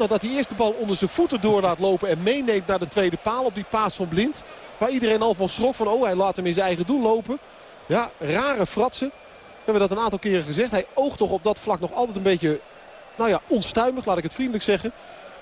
nadat die eerste bal onder zijn voeten door laat lopen. En meeneemt naar de tweede paal op die paas van Blind. Waar iedereen al van schrok van oh hij laat hem in zijn eigen doel lopen. Ja, rare fratsen. We hebben dat een aantal keren gezegd. Hij oogt toch op dat vlak nog altijd een beetje nou ja, onstuimig, laat ik het vriendelijk zeggen.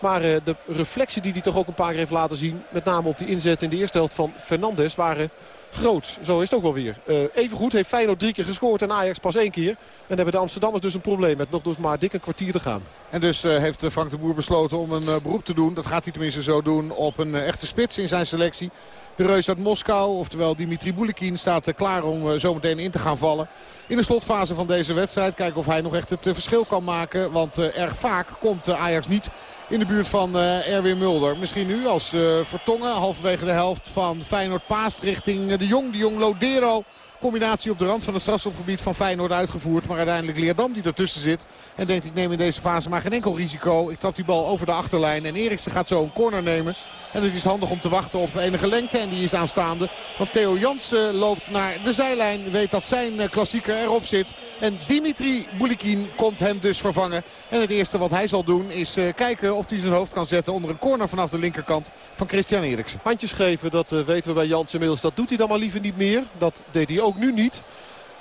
Maar uh, de reflexen die hij toch ook een paar keer heeft laten zien... met name op die inzet in de eerste helft van Fernandes... waren groot. Zo is het ook wel weer. Uh, even goed heeft Feyenoord drie keer gescoord en Ajax pas één keer. En hebben de Amsterdammers dus een probleem met nog dus maar dik een kwartier te gaan. En dus uh, heeft Frank de Boer besloten om een beroep te doen. Dat gaat hij tenminste zo doen op een echte spits in zijn selectie. De reus uit Moskou, oftewel Dimitri Boulikin, staat klaar om zometeen in te gaan vallen. In de slotfase van deze wedstrijd. Kijken of hij nog echt het verschil kan maken. Want erg vaak komt Ajax niet in de buurt van Erwin Mulder. Misschien nu als uh, Vertongen halverwege de helft van Feyenoord paast richting de Jong. De Jong Lodero Combinatie op de rand van het strafschopgebied van Feyenoord uitgevoerd. Maar uiteindelijk Leerdam die ertussen zit. En denkt ik neem in deze fase maar geen enkel risico. Ik trap die bal over de achterlijn. En Eriksen gaat zo een corner nemen. En het is handig om te wachten op enige lengte. En die is aanstaande. Want Theo Jansen loopt naar de zijlijn. Weet dat zijn eh, klassieker erop zit. En Dimitri Boulikin komt hem dus vervangen. En het eerste wat hij zal doen is eh, kijken of hij zijn hoofd kan zetten onder een corner vanaf de linkerkant van Christian Eriksen. Handjes geven, dat uh, weten we bij Jansen inmiddels. Dat doet hij dan maar liever niet meer. Dat deed hij ook nu niet.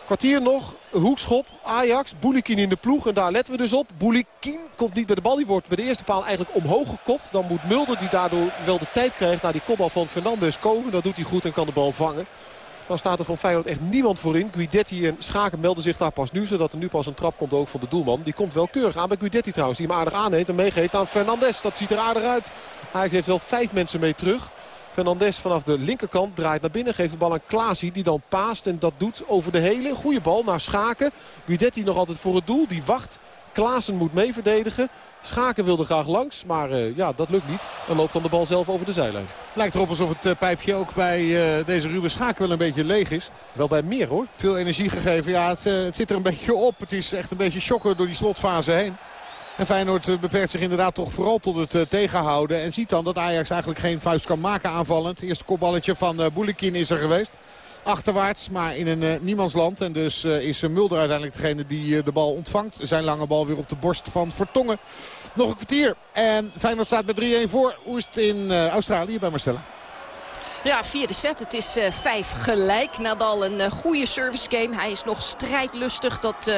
Kwartier nog, hoekschop, Ajax, Boulikin in de ploeg. En daar letten we dus op. Boulikin komt niet bij de bal. Die wordt bij de eerste paal eigenlijk omhoog gekopt. Dan moet Mulder, die daardoor wel de tijd krijgt, naar die kopbal van Fernandes komen. Dat doet hij goed en kan de bal vangen. Dan staat er van Feyenoord echt niemand voorin. Guidetti en Schaken melden zich daar pas nu. Zodat er nu pas een trap komt ook van de doelman. Die komt wel keurig aan bij Guidetti trouwens. Die hem aardig aanneemt en meegeeft aan Fernandes. Dat ziet er aardig uit. Hij heeft wel vijf mensen mee terug. Fernandes vanaf de linkerkant draait naar binnen. Geeft de bal aan Klaasie die dan paast. En dat doet over de hele. Goede bal naar Schaken. Guidetti nog altijd voor het doel. Die wacht. Klaassen moet mee verdedigen. Schaken wilde graag langs, maar uh, ja, dat lukt niet. En loopt dan de bal zelf over de zijlijn. Lijkt erop alsof het uh, pijpje ook bij uh, deze Ruben Schaken wel een beetje leeg is. Wel bij meer hoor. Veel energie gegeven. Ja, het, het zit er een beetje op. Het is echt een beetje shocken door die slotfase heen. En Feyenoord eh, beperkt zich inderdaad toch vooral tot het uh, tegenhouden. En ziet dan dat Ajax eigenlijk geen vuist kan maken aanvallend. Eerste kopballetje van uh, Boulikin is er geweest. Achterwaarts, maar in een uh, niemandsland. En dus is Mulder uiteindelijk degene die de bal ontvangt. Zijn lange bal weer op de borst van Vertongen. Nog een kwartier. En Feyenoord staat met 3-1 voor. Hoe is het in Australië bij Marcella? Ja, vierde set. Het is uh, vijf gelijk. Nadal een uh, goede service game. Hij is nog strijdlustig. Dat, uh,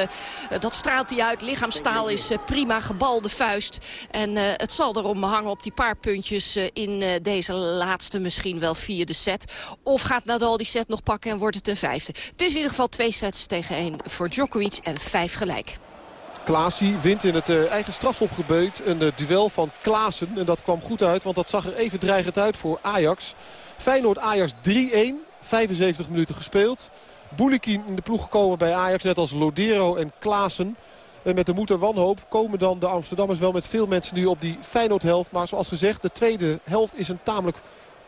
dat straalt hij uit. Lichaamstaal is prima. Gebalde vuist. En het zal erom hangen op die paar puntjes in deze laatste misschien wel vierde set. Of gaat Nadal die set nog pakken en wordt het een vijfde. Het is in ieder geval twee sets tegen één voor Djokovic en vijf gelijk. Klaasie wint in het eigen strafopgebeet een duel van Klaassen. En dat kwam goed uit, want dat zag er even dreigend uit voor Ajax. Feyenoord-Ajax 3-1. 75 minuten gespeeld. Boulikin in de ploeg gekomen bij Ajax. Net als Lodero en Klaassen. En met de moed en wanhoop komen dan de Amsterdammers wel met veel mensen nu op die Feyenoord-helft. Maar zoals gezegd, de tweede helft is een tamelijk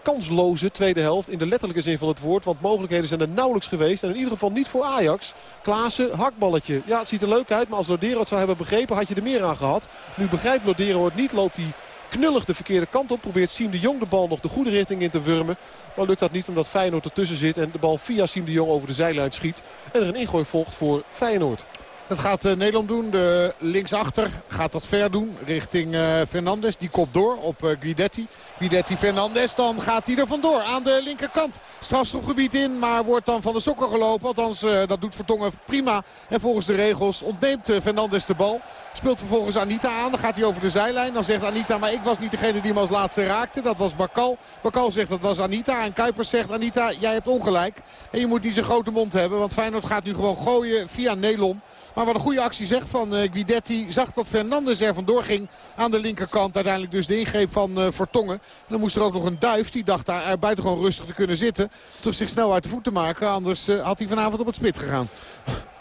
kansloze tweede helft. In de letterlijke zin van het woord. Want mogelijkheden zijn er nauwelijks geweest. En in ieder geval niet voor Ajax. Klaassen, hakballetje. Ja, het ziet er leuk uit. Maar als Lodero het zou hebben begrepen, had je er meer aan gehad. Nu begrijpt Lodero het niet. Loopt hij knullig de verkeerde kant op. Probeert Siem de Jong de bal nog de goede richting in te wurmen. Maar lukt dat niet omdat Feyenoord ertussen zit. En de bal via Siem de Jong over de zijlijn schiet. En er een ingooi volgt voor Feyenoord. Dat gaat uh, Nederland doen. De linksachter gaat dat ver doen richting uh, Fernandes. Die kopt door op uh, Guidetti. Guidetti Fernandes. Dan gaat hij er vandoor aan de linkerkant. Strafschopgebied in. Maar wordt dan van de sokken gelopen. Althans dat doet Vertongen prima. En volgens de regels ontneemt Fernandes de bal. Speelt vervolgens Anita aan. Dan gaat hij over de zijlijn. Dan zegt Anita, maar ik was niet degene die hem als laatste raakte. Dat was Bakal. Bakal zegt dat was Anita. En Kuipers zegt, Anita, jij hebt ongelijk. En je moet niet zo'n grote mond hebben. Want Feyenoord gaat nu gewoon gooien via Nelom. Maar wat een goede actie zegt van uh, Guidetti. Zag dat Fernandes er vandoor ging aan de linkerkant. Uiteindelijk dus de ingreep van uh, Vertongen. En dan moest er ook nog een duif. Die dacht daar buitengewoon rustig te kunnen zitten. Toch zich snel uit de voet te maken. Anders had hij vanavond op het spit gegaan.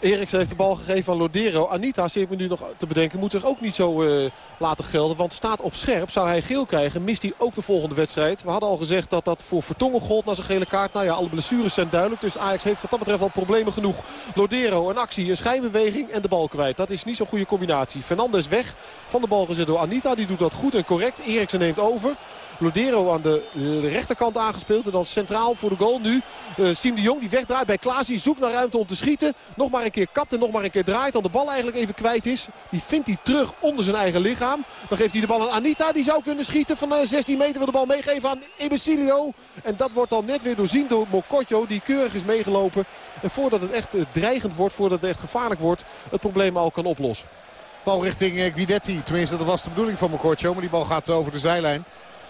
Eriks heeft de bal gegeven aan Lodero. Anita, zit me nu nog te bedenken, moet zich ook niet zo uh, laten gelden. Want staat op scherp, zou hij geel krijgen, mist hij ook de volgende wedstrijd. We hadden al gezegd dat dat voor Vertongen gold na zijn gele kaart. Nou ja, alle blessures zijn duidelijk. Dus Ajax heeft wat dat betreft al problemen genoeg. Lodero, een actie, een schijnbeweging en de bal kwijt. Dat is niet zo'n goede combinatie. Fernandes weg, van de bal gezet door Anita. Die doet dat goed en correct. Eriksen neemt over. Lodero aan de, rechterkant aangespeeld. En dan centraal voor de goal nu uh, Siem de Jong die wegdraait bij Klaas. Die zoekt naar ruimte om te schieten. Nog maar een keer kapt en nog maar een keer draait. Dan de bal eigenlijk even kwijt is. Die vindt hij terug onder zijn eigen lichaam. Dan geeft hij de bal aan Anita. Die zou kunnen schieten van 16 meter. Wil de bal meegeven aan Ebesilio. En dat wordt dan net weer doorzien door Mokotjo. Die keurig is meegelopen. En voordat het echt dreigend wordt, voordat het echt gevaarlijk wordt, het probleem al kan oplossen. Bal richting Guidetti. Tenminste, dat was de bedoeling van Mokotjo. Maar die bal gaat over de zijlijn.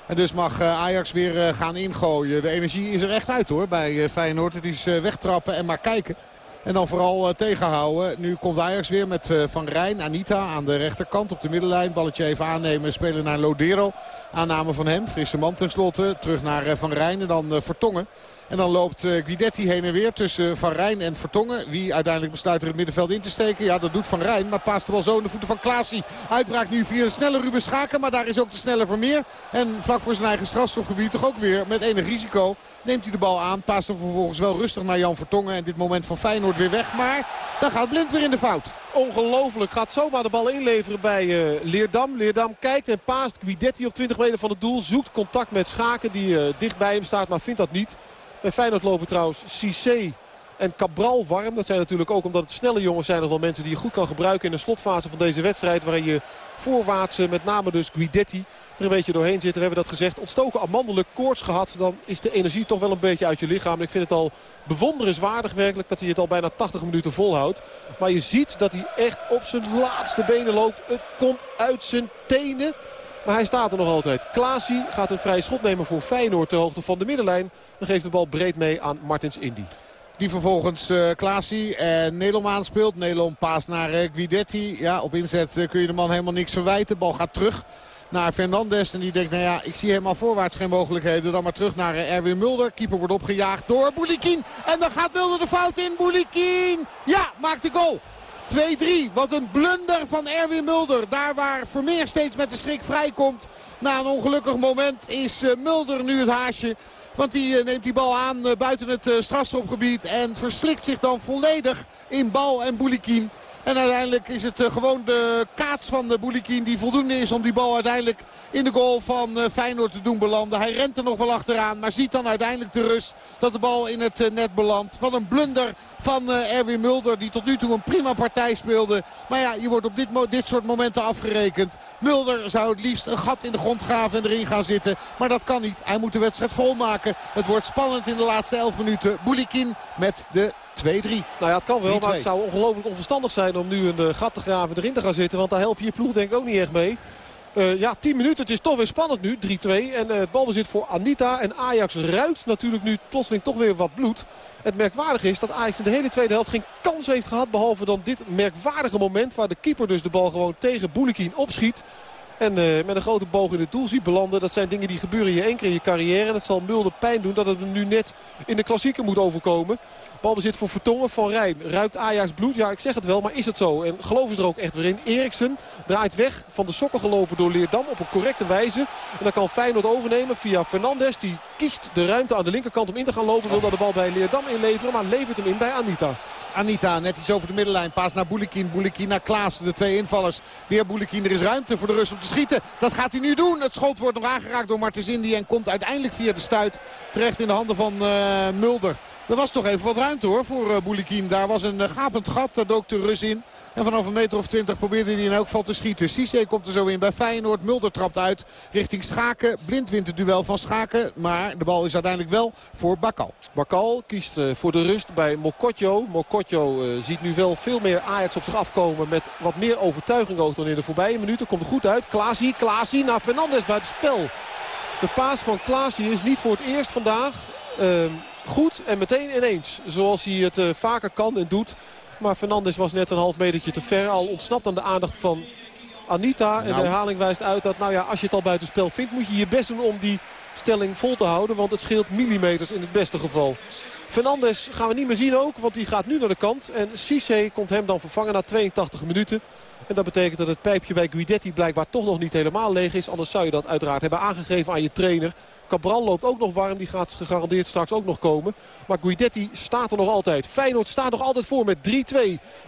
En dus mag eh, Ajax weer eh, gaan ingooien. De energie is er echt uit hoor bij eh, Feyenoord. Het is wegtrappen en maar kijken. En dan vooral tegenhouden. Nu komt Ajax weer met Van Rijn, Anita aan de rechterkant op de middenlijn. Balletje even aannemen, spelen naar Lodero. Aanname van hem, frisse man tenslotte. Terug naar Van Rijn en dan Vertongen. En dan loopt eh, Guidetti heen en weer tussen Van Rijn en Vertongen. Wie uiteindelijk besluit er het middenveld in te steken. Ja, dat doet Van Rijn. Maar paast de bal zo in de voeten van Klaasie. Uitbraak nu via de snelle Ruben Schaken. Maar daar is ook de snelle Vermeer. En vlak voor zijn eigen strafschopgebied toch ook weer met enig risico. Neemt hij de bal aan. Paast hem vervolgens wel rustig naar Jan Vertongen. En dit moment van Feyenoord weer weg. Maar dan gaat Blind weer in de fout. Ongelooflijk. Gaat zomaar de bal inleveren bij uh, Leerdam. Leerdam kijkt en paast. Guidetti op 20 meter van het doel. Zoekt contact met Schaken die uh, dicht bij hem staat. Maar vindt dat niet. Bij Feyenoord lopen trouwens Cissé en Cabral warm. Dat zijn natuurlijk ook omdat het snelle jongens zijn nog wel mensen die je goed kan gebruiken in de slotfase van deze wedstrijd. Waarin je voorwaarts met name dus Guidetti er een beetje doorheen zit. We hebben dat gezegd. Ontstoken amandelijk koorts gehad. Dan is de energie toch wel een beetje uit je lichaam. ik vind het al bewonderenswaardig werkelijk dat hij het al bijna 80 minuten volhoudt. Maar je ziet dat hij echt op zijn laatste benen loopt. Het komt uit zijn tenen. Maar hij staat er nog altijd. Klaasie gaat een vrije schot nemen voor Feyenoord ter hoogte van de middenlijn. Dan geeft de bal breed mee aan Martins Indy. Die vervolgens uh, Klaasie en Nelom aanspeelt. Nelom paast naar uh, Guidetti. Ja, op inzet uh, kun je de man helemaal niks verwijten. Bal gaat terug naar Fernandes. En die denkt, nou ja, ik zie helemaal voorwaarts geen mogelijkheden. Dan maar terug naar Erwin Mulder. Keeper wordt opgejaagd door Boulikin. En dan gaat Mulder de fout in. Boulikin, ja, maakt de goal. 2-3. Wat een blunder van Erwin Mulder. Daar waar Vermeer steeds met de schrik vrijkomt. Na een ongelukkig moment is eh, Mulder nu het haasje. Want die eh, neemt die bal aan eh, buiten het strafschopgebied. En verslikt zich dan volledig in bal en Boulikin. En uiteindelijk is het eh, gewoon de kaats van Boulikin die voldoende is om die bal uiteindelijk in de goal van eh, Feyenoord te doen belanden. Hij rent er nog wel achteraan, maar ziet dan uiteindelijk de rust dat de bal in het eh, net belandt. Van een blunder van Erwin Mulder die tot nu toe een prima partij speelde. Maar ja, je wordt op dit, dit soort momenten afgerekend. Mulder zou het liefst een gat in de grond graven en erin gaan zitten. Maar dat kan niet. Hij moet de wedstrijd volmaken. Het wordt spannend in de laatste 11 minuten. Boulikin met de 2-3. Nou ja, het kan wel, maar het zou ongelooflijk onverstandig zijn om nu een uh, gat te graven erin te gaan zitten. Want daar help je je ploeg denk ik ook niet echt mee. Uh, ja, 10 minuten. Het is toch weer spannend nu. 3-2. En uh, het balbezit voor Anita. En Ajax ruikt natuurlijk nu plotseling toch weer wat bloed. Het merkwaardige is dat Ajax in de hele tweede helft geen kans heeft gehad. Behalve dan dit merkwaardige moment waar de keeper dus de bal gewoon tegen Boulikin opschiet. En uh, met een grote boog in het doel ziet belanden. Dat zijn dingen die gebeuren je één keer in je carrière. En het zal Mulder pijn doen dat het hem nu net in de klassieker moet overkomen. Balbezit voor Vertongen van Rijn. Ruikt Ajax bloed? Ja, ik zeg het wel, maar is het zo? En geloven ze er ook echt weer in. Eriksen draait weg van de sokken gelopen door Leerdam op een correcte wijze. En dan kan Feyenoord overnemen via Fernandes. Die kiest de ruimte aan de linkerkant om in te gaan lopen. Wil dat de bal bij Leerdam inleveren, maar levert hem in bij Anita. Anita net iets over de middenlijn. Paas naar Boulikin. Boulikin naar Klaassen. De twee invallers. Weer Boulikin. Er is ruimte voor de rust om te schieten. Dat gaat hij nu doen. Het schot wordt nog aangeraakt door Martens Indy. En komt uiteindelijk via de stuit terecht in de handen van uh, Mulder. Er was toch even wat ruimte hoor voor uh, Boulikin. Daar was een uh, gapend gat. Daar dook de Rus in. En vanaf een meter of twintig probeerde hij in elk geval te schieten. Cisse komt er zo in bij Feyenoord. Mulder trapt uit richting Schaken. Blind wint het duel van Schaken. Maar de bal is uiteindelijk wel voor Bakal. Bakal kiest uh, voor de rust bij Mokotjo. Mokotjo ziet nu wel veel meer Ajax op zich afkomen. Met wat meer overtuiging ook dan in de voorbije minuten. Komt er goed uit. Klaasie, Klaasie naar Fernandes bij het spel. De paas van Klaasie is niet voor het eerst vandaag uh, goed en meteen ineens. Zoals hij het uh, vaker kan en doet. Maar Fernandes was net een half metertje te ver. Al ontsnapt aan de aandacht van Anita. En de nou. herhaling wijst uit dat nou ja, als je het al buitenspel vindt... moet je je best doen om die stelling vol te houden. Want het scheelt millimeters in het beste geval. Fernandes gaan we niet meer zien ook, want die gaat nu naar de kant. En Cisse komt hem dan vervangen na 82 minuten. En dat betekent dat het pijpje bij Guidetti blijkbaar toch nog niet helemaal leeg is. Anders zou je dat uiteraard hebben aangegeven aan je trainer. Cabral loopt ook nog warm. Die gaat gegarandeerd straks ook nog komen. Maar Guidetti staat er nog altijd. Feyenoord staat nog altijd voor met 3-2.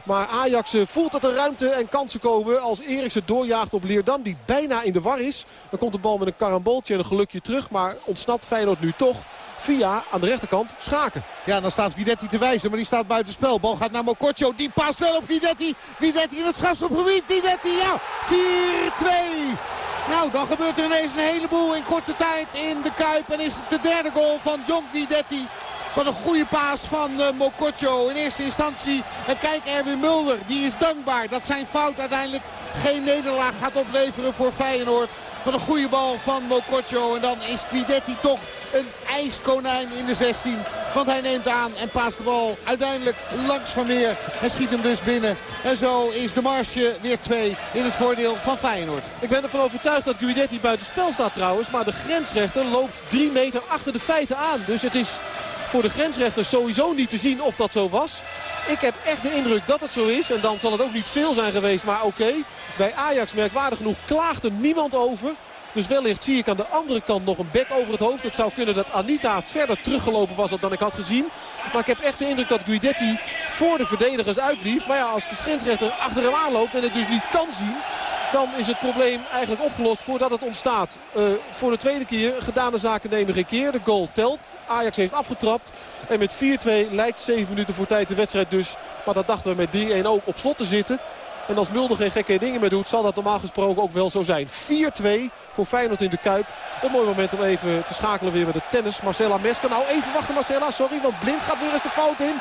Maar Ajax eh, voelt dat er ruimte en kansen komen. Als Eriksen doorjaagt op Leerdam. Die bijna in de war is. Dan komt de bal met een karamboltje en een gelukje terug. Maar ontsnapt Feyenoord nu toch via aan de rechterkant Schaken. Ja, dan staat Guidetti te wijzen, maar die staat buitenspel. Bal gaat naar Mokotjo, die past wel op Guidetti. Guidetti in het strafschopgebied, Guidetti, ja, 4-2. Nou, dan gebeurt er ineens een heleboel in korte tijd in de Kuip. En is het de derde goal van John Guidetti. Wat een goede paas van uh, in eerste instantie. En kijk Erwin Mulder, die is dankbaar dat zijn fout uiteindelijk geen nederlaag gaat opleveren voor Feyenoord. Wat een goede bal van Mokotjo. En dan is Guidetti toch een ijskonijn in de 16. Want hij neemt aan en paast de bal uiteindelijk langs Van. En schiet hem dus binnen. En zo is de marge weer 2 in het voordeel van Feyenoord. Ik ben ervan overtuigd dat Guidetti buiten spel staat trouwens. Maar de grensrechter loopt 3 meter achter de feiten aan. Dus het is voor de grensrechter sowieso niet te zien of dat zo was. Ik heb echt de indruk dat het zo is. En dan zal het ook niet veel zijn geweest. Maar oké, bij Ajax merkwaardig genoeg klaagt er niemand over. Dus wellicht zie ik aan de andere kant nog een bek over het hoofd. Het zou kunnen dat Anita verder teruggelopen was dan ik had gezien. Maar ik heb echt de indruk dat Guidetti voor de verdedigers uitliep. Maar ja, als de scheidsrechter achter hem aanloopt en het dus niet kan zien... dan is het probleem eigenlijk opgelost voordat het ontstaat. Uh, voor de tweede keer, gedane zaken nemen geen keer. De goal telt. Ajax heeft afgetrapt. En met 4-2 lijkt 7 minuten voor tijd de wedstrijd dus. Maar dat dachten we met 3-1 ook op slot te zitten. En als Mulder geen gekke dingen meer doet, zal dat normaal gesproken ook wel zo zijn. 4-2 voor Feyenoord in de Kuip. Een mooi moment om even te schakelen weer met de tennis. Marcella Mesker. Nou, even wachten Marcella. Sorry, want Blind gaat weer eens de fout in.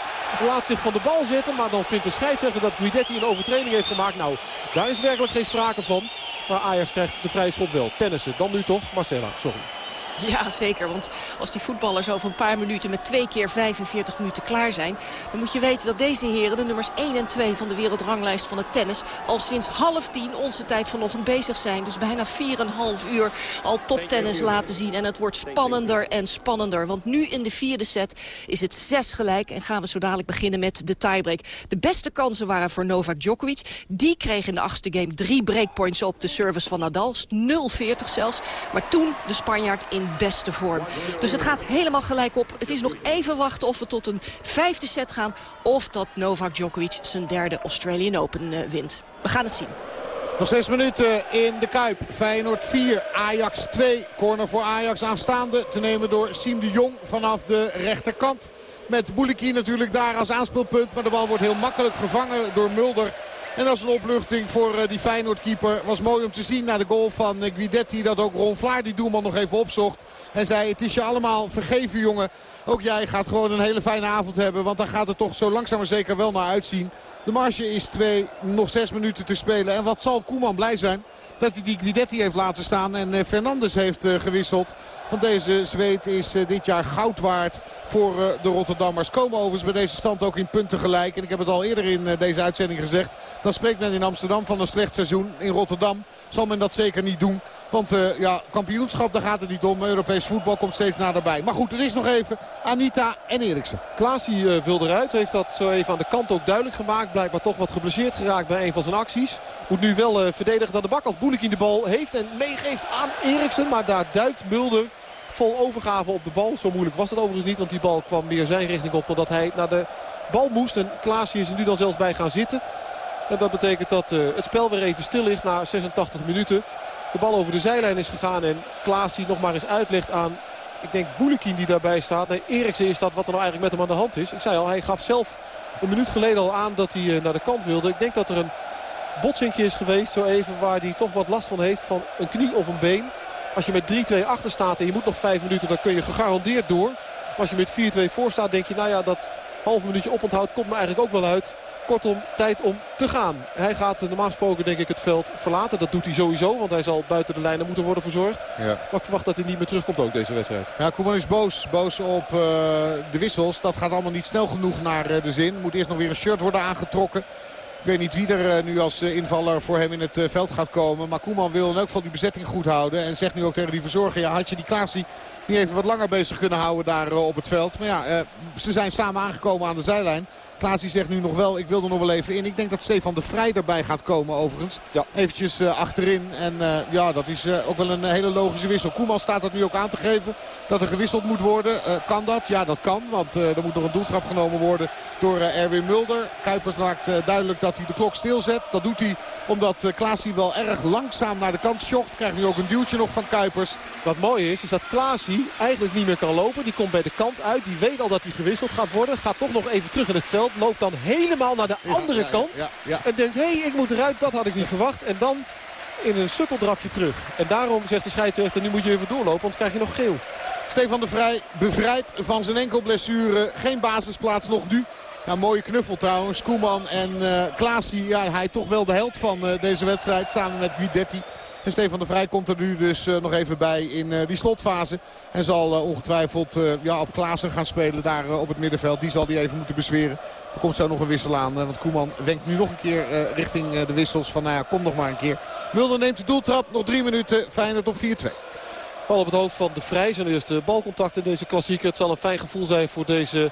Laat zich van de bal zetten. Maar dan vindt de scheidsrechter dat Guidetti een overtreding heeft gemaakt. Nou, daar is werkelijk geen sprake van. Maar Ajax krijgt de vrije schop wel. Tennissen. Dan nu toch Marcella. Sorry. Ja, zeker. Want als die voetballers over een paar minuten met twee keer 45 minuten klaar zijn... dan moet je weten dat deze heren, de nummers 1 en 2 van de wereldranglijst van het tennis... al sinds half tien onze tijd vanochtend bezig zijn. Dus bijna 4,5 uur al toptennis laten zien. En het wordt spannender en spannender. Want nu in de vierde set is het zes gelijk. En gaan we zo dadelijk beginnen met de tiebreak. De beste kansen waren voor Novak Djokovic. Die kreeg in de achtste game drie breakpoints op de service van Nadal. 0-40 zelfs. Maar toen de Spanjaard in beste vorm. Dus het gaat helemaal gelijk op. Het is nog even wachten of we tot een vijfde set gaan... of dat Novak Djokovic zijn derde Australian Open uh, wint. We gaan het zien. Nog zes minuten in de Kuip. Feyenoord 4, Ajax 2. Corner voor Ajax aanstaande. Te nemen door Siem de Jong vanaf de rechterkant. Met Bouliki natuurlijk daar als aanspeelpunt. Maar de bal wordt heel makkelijk gevangen door Mulder. En dat is een opluchting voor die Feyenoord-keeper. Was mooi om te zien na de goal van Guidetti. Dat ook Ron Vlaar die doelman nog even opzocht. En zei het is je allemaal vergeven jongen. Ook jij gaat gewoon een hele fijne avond hebben. Want daar gaat het toch zo langzaam maar zeker wel naar uitzien. De marge is 2, nog 6 minuten te spelen. En wat zal Koeman blij zijn dat hij die Guidetti heeft laten staan. En Fernandes heeft gewisseld. Want deze Zweed is dit jaar goud waard voor de Rotterdammers. Komen overigens bij deze stand ook in punten gelijk. En ik heb het al eerder in deze uitzending gezegd. Dan spreekt men in Amsterdam van een slecht seizoen. In Rotterdam zal men dat zeker niet doen. Want uh, ja, kampioenschap, daar gaat het niet om. Europees voetbal komt steeds naderbij. Maar goed, het is nog even Anita en Eriksen. Klaasie uh, wil eruit. Heeft dat zo even aan de kant ook duidelijk gemaakt. Blijkbaar toch wat geblesseerd geraakt bij een van zijn acties. Moet nu wel uh, verdedigen aan de bak als Boelekin de bal heeft. En meegeeft aan Eriksen. Maar daar duikt Mulder vol overgave op de bal. Zo moeilijk was het overigens niet. Want die bal kwam meer zijn richting op dan dat hij naar de bal moest. En Klaasie is er nu dan zelfs bij gaan zitten. En dat betekent dat het spel weer even stil ligt na 86 minuten. De bal over de zijlijn is gegaan en Klaas die nog maar eens uitlegt aan... Ik denk Boulekin die daarbij staat. Nee, Eriksen is dat wat er nou eigenlijk met hem aan de hand is. Ik zei al, hij gaf zelf een minuut geleden al aan dat hij uh, naar de kant wilde. Ik denk dat er een botsinkje is geweest zo even waar hij toch wat last van heeft van een knie of een been. Als je met 3-2 achter staat en je moet nog 5 minuten dan kun je gegarandeerd door. Maar als je met 4-2 voor staat denk je nou ja dat half minuutje oponthoud komt me eigenlijk ook wel uit. Kortom, tijd om te gaan. Hij gaat normaal gesproken denk ik het veld verlaten. Dat doet hij sowieso, want hij zal buiten de lijnen moeten worden verzorgd. Ja. Maar ik verwacht dat hij niet meer terugkomt ook deze wedstrijd. Ja, Koeman is boos. Boos op uh, de wissels. Dat gaat allemaal niet snel genoeg naar uh, de zin. Moet eerst nog weer een shirt worden aangetrokken. Ik weet niet wie er uh, nu als invaller voor hem in het veld gaat komen. Maar Koeman wil in elk geval die bezetting goed houden. En zegt nu ook tegen die verzorger. Ja, had je die Klaasie niet even wat langer bezig kunnen houden daar op het veld. Maar ja, ze zijn samen aangekomen aan de zijlijn. Klaas zegt nu nog wel, ik wil er nog wel even in. Ik denk dat Stefan de Vrij erbij gaat komen overigens. Ja. Eventjes uh, achterin. En uh, ja, dat is uh, ook wel een hele logische wissel. Koeman staat dat nu ook aan te geven. Dat er gewisseld moet worden. kan dat? Ja, dat kan. Want er moet nog een doeltrap genomen worden door Erwin Mulder. Kuipers maakt duidelijk dat hij de klok stilzet. Dat doet hij omdat Klaasie wel erg langzaam naar de kant schokt. Krijgt nu ook een duwtje nog van Kuipers. Wat mooi is, is dat Klaasie eigenlijk niet meer kan lopen. Die komt bij de kant uit. Die weet al dat hij gewisseld gaat worden. Gaat toch nog even terug in het veld. Loopt dan helemaal naar de andere kant. en denkt, hé, hey, ik moet eruit. Dat had ik niet verwacht. En dan in een sukkeldrafje terug. En daarom zegt de scheidsrechter, nu moet je even doorlopen, anders krijg je nog geel. Stefan de Vrij bevrijd van zijn enkelblessure. Geen basisplaats nog nu. Ja, mooie knuffel trouwens. Koeman en uh, Klaasie. Ja, hij toch wel de held van uh, deze wedstrijd. Samen met Guidetti. En Stefan de Vrij komt er nu dus uh, nog even bij in die slotfase. En zal ongetwijfeld ja, op Klaassen gaan spelen daar op het middenveld. Die zal die even moeten bezweren. Er komt zo nog een wissel aan. Want Koeman wenkt nu nog een keer richting de wissels. Van nou ja, kom nog maar een keer. Mulder neemt de doeltrap. Nog drie minuten. Feyenoord op 4-2. Bal op het hoofd van de Vrij. Zijn eerste balcontact in deze klassieker. Het zal een fijn gevoel zijn voor deze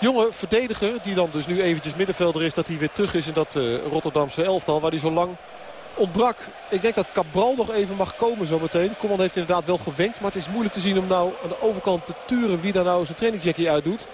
jonge verdediger. Die dan dus nu eventjes middenvelder is. Dat hij weer terug is in dat Rotterdamse elftal. Waar hij zo lang ontbrak. Ik denk dat Cabral nog even mag komen zometeen. Command heeft inderdaad wel gewenkt. Maar het is moeilijk te zien om nou aan de overkant te turen wie daar nou zijn trainingsjackie uitdoet.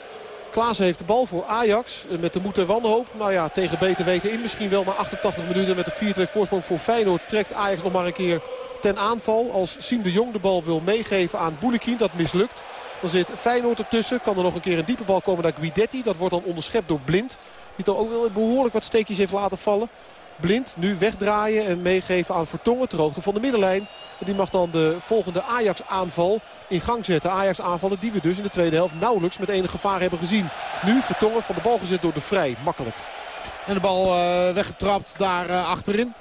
Klaas heeft de bal voor Ajax met de moed en wanhoop. Nou ja, tegen beter weten in misschien wel. Maar 88 minuten met de 4-2 voorsprong voor Feyenoord trekt Ajax nog maar een keer ten aanval. Als Siem de Jong de bal wil meegeven aan Boulekin. Dat mislukt. Dan zit Feyenoord ertussen. Kan er nog een keer een diepe bal komen naar Guidetti. Dat wordt dan onderschept door Blind. Die toch ook wel behoorlijk wat steekjes heeft laten vallen. Blind nu wegdraaien en meegeven aan Vertongen ter hoogte van de middenlijn. Die mag dan de volgende Ajax aanval in gang zetten. Ajax aanvallen die we dus in de tweede helft nauwelijks met enig gevaar hebben gezien. Nu Vertongen van de bal gezet door de Vrij. Makkelijk. En de bal uh, weggetrapt daar uh, achterin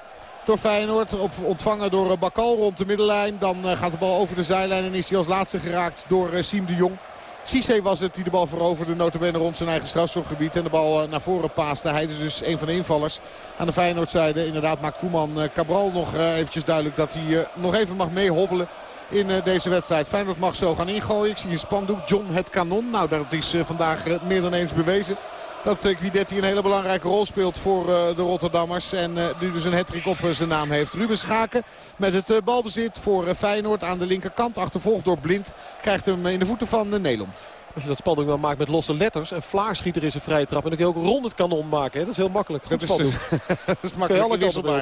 door Feyenoord. Op, ontvangen door uh, Bakal rond de middenlijn. Dan gaat de bal over de zijlijn en is hij als laatste geraakt door Siem de Jong. Cisse was het die de bal veroverde. Notabene rond zijn eigen strafschopgebied. En de bal naar voren paaste. Hij is dus een van de invallers aan de Feyenoordzijde. Inderdaad maakt Koeman Cabral nog eventjes duidelijk dat hij nog even mag meehobbelen in deze wedstrijd. Feyenoord mag zo gaan ingooien. Ik zie een spandoek. John het kanon. Nou, dat is vandaag meer dan eens bewezen dat Guidetti een hele belangrijke rol speelt voor de Rotterdammers. En nu dus een hattrick op zijn naam heeft. Ruben Schaken met het balbezit voor Feyenoord aan de linkerkant. Achtervolgd door Blind. Krijgt hem in de voeten van Nederland. Als je dat spandoek dan maakt met losse letters. En Vlaarschieter is een vrije trap. En dan kun je ook rond het kanon maken. Hè? Dat is heel makkelijk. Goed dat, is, dat is makkelijk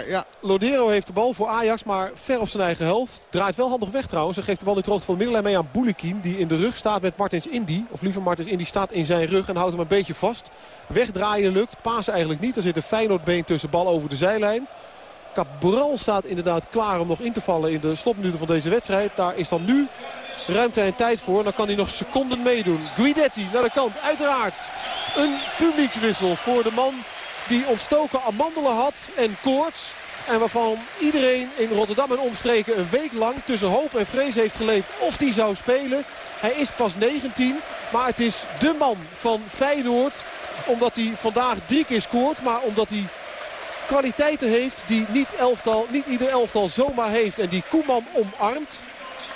Ja. Lodero heeft de bal voor Ajax. Maar ver op zijn eigen helft. Draait wel handig weg trouwens. En geeft de bal nu terug van de middenlijn mee aan Boulikin. Die in de rug staat met Martins Indy. Of liever Martins Indy staat in zijn rug. En houdt hem een beetje vast. Wegdraaien lukt. Paas eigenlijk niet. Er zit een Feyenoordbeen tussen bal over de zijlijn. Cabral staat inderdaad klaar om nog in te vallen in de slotminuten van deze wedstrijd. Daar is dan nu ruimte en tijd voor. Dan kan hij nog seconden meedoen. Guidetti naar de kant. Uiteraard een publiekswissel voor de man die ontstoken amandelen had en koorts. En waarvan iedereen in Rotterdam en omstreken een week lang tussen hoop en vrees heeft geleefd of die zou spelen. Hij is pas 19, maar het is de man van Feyenoord. Omdat hij vandaag drie keer scoort, maar omdat hij kwaliteiten heeft die niet, elftal, niet ieder elftal zomaar heeft. En die Koeman omarmt.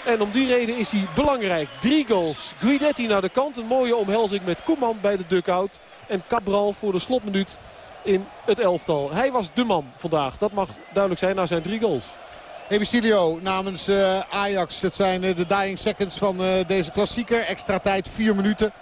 En om die reden is hij belangrijk. Drie goals. Guidetti naar de kant. Een mooie omhelzing met Koeman bij de dugout. En Cabral voor de slotminuut in het elftal. Hij was de man vandaag. Dat mag duidelijk zijn na zijn drie goals. Ebicilio namens uh, Ajax. Het zijn uh, de dying seconds van uh, deze klassieker. Extra tijd, vier minuten.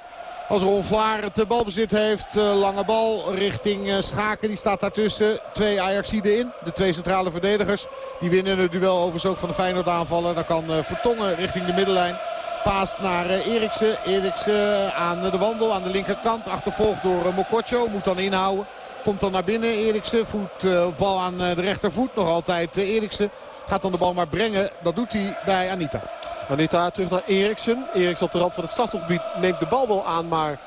Als Ron Vlaar het balbezit heeft. Lange bal richting Schaken. Die staat daartussen. Twee Ajaxiden in. De twee centrale verdedigers. Die winnen het duel overigens ook van de Feyenoord aanvallen. Dan kan Vertongen richting de middenlijn. Paast naar Eriksen. Eriksen aan de wandel aan de linkerkant. Achtervolgd door Mokotjo. Moet dan inhouden. Komt dan naar binnen. Eriksen voet bal aan de rechtervoet. Nog altijd Eriksen. Gaat dan de bal maar brengen. Dat doet hij bij Anita. Anita terug naar Eriksen. Eriksen op de rand van het strafgebied neemt de bal wel aan. Maar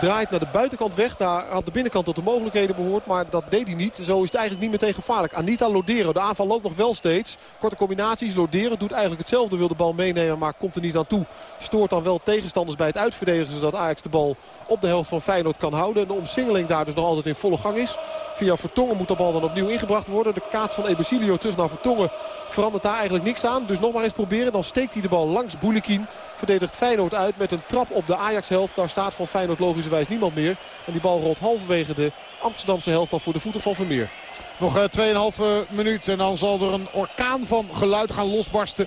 draait naar de buitenkant weg. Daar had de binnenkant tot de mogelijkheden behoord. Maar dat deed hij niet. Zo is het eigenlijk niet meteen gevaarlijk. Anita Lodero. De aanval loopt nog wel steeds. Korte combinaties. Lodero doet eigenlijk hetzelfde. Wil de bal meenemen. Maar komt er niet aan toe. Stoort dan wel tegenstanders bij het uitverdedigen. Zodat Ajax de bal op de helft van Feyenoord kan houden. En de omsingeling daar dus nog altijd in volle gang is. Via Vertongen moet de bal dan opnieuw ingebracht worden. De kaats van Ebesilio terug naar Vertongen verandert daar eigenlijk niks aan. Dus nog maar eens proberen. Dan steekt hij de bal langs Boulikin. Verdedigt Feyenoord uit met een trap op de Ajax-helft. Daar staat van Feyenoord logischerwijs niemand meer. En die bal rolt halverwege de Amsterdamse helft al voor de voeten van Vermeer. Nog 2,5 uh, minuut en dan zal er een orkaan van geluid gaan losbarsten.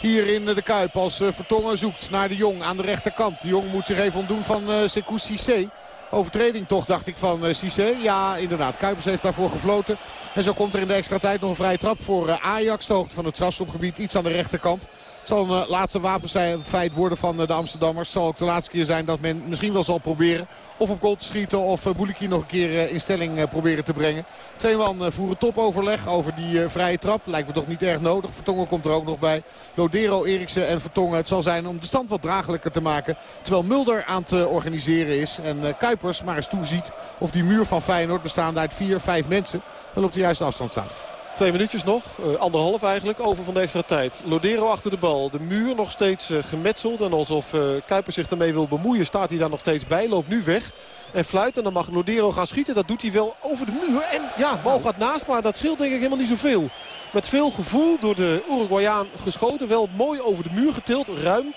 Hier in de Kuip als uh, Vertongen zoekt naar de Jong aan de rechterkant. De Jong moet zich even ontdoen van Sekou Cissé. Overtreding toch, dacht ik, van uh, Cissé. Ja, inderdaad. Kuipers heeft daarvoor gefloten. En zo komt er in de extra tijd nog een vrije trap voor uh, Ajax. De hoogte van het strafschopgebied, iets aan de rechterkant. Zal een uh, laatste wapenfeit worden van de Amsterdammers. Zal ook de laatste keer zijn dat men misschien wel zal proberen. Of op goal te schieten of uh, Bouliki nog een keer in stelling proberen te brengen. Twee man voeren topoverleg over die vrije trap. Lijkt me toch niet erg nodig. Vertongen komt er ook nog bij. Lodero, Eriksen en Vertongen. Het zal zijn om de stand wat draaglijker te maken. Terwijl Mulder aan het organiseren is. En Kuipers maar eens toeziet of die muur van Feyenoord bestaande uit vier, vijf mensen wel op de juiste afstand staan. Twee minuutjes nog, uh, anderhalf eigenlijk, over van de extra tijd. Lodero achter de bal, de muur nog steeds uh, gemetseld. En alsof uh, Kuipers zich ermee wil bemoeien, staat hij daar nog steeds bij. Loopt nu weg en fluit. En dan mag Lodero gaan schieten. Dat doet hij wel over de muur. En ja, bal gaat naast, maar dat scheelt denk ik helemaal niet zoveel. Met veel gevoel door de Uruguayaan geschoten. Wel mooi over de muur getild, ruim.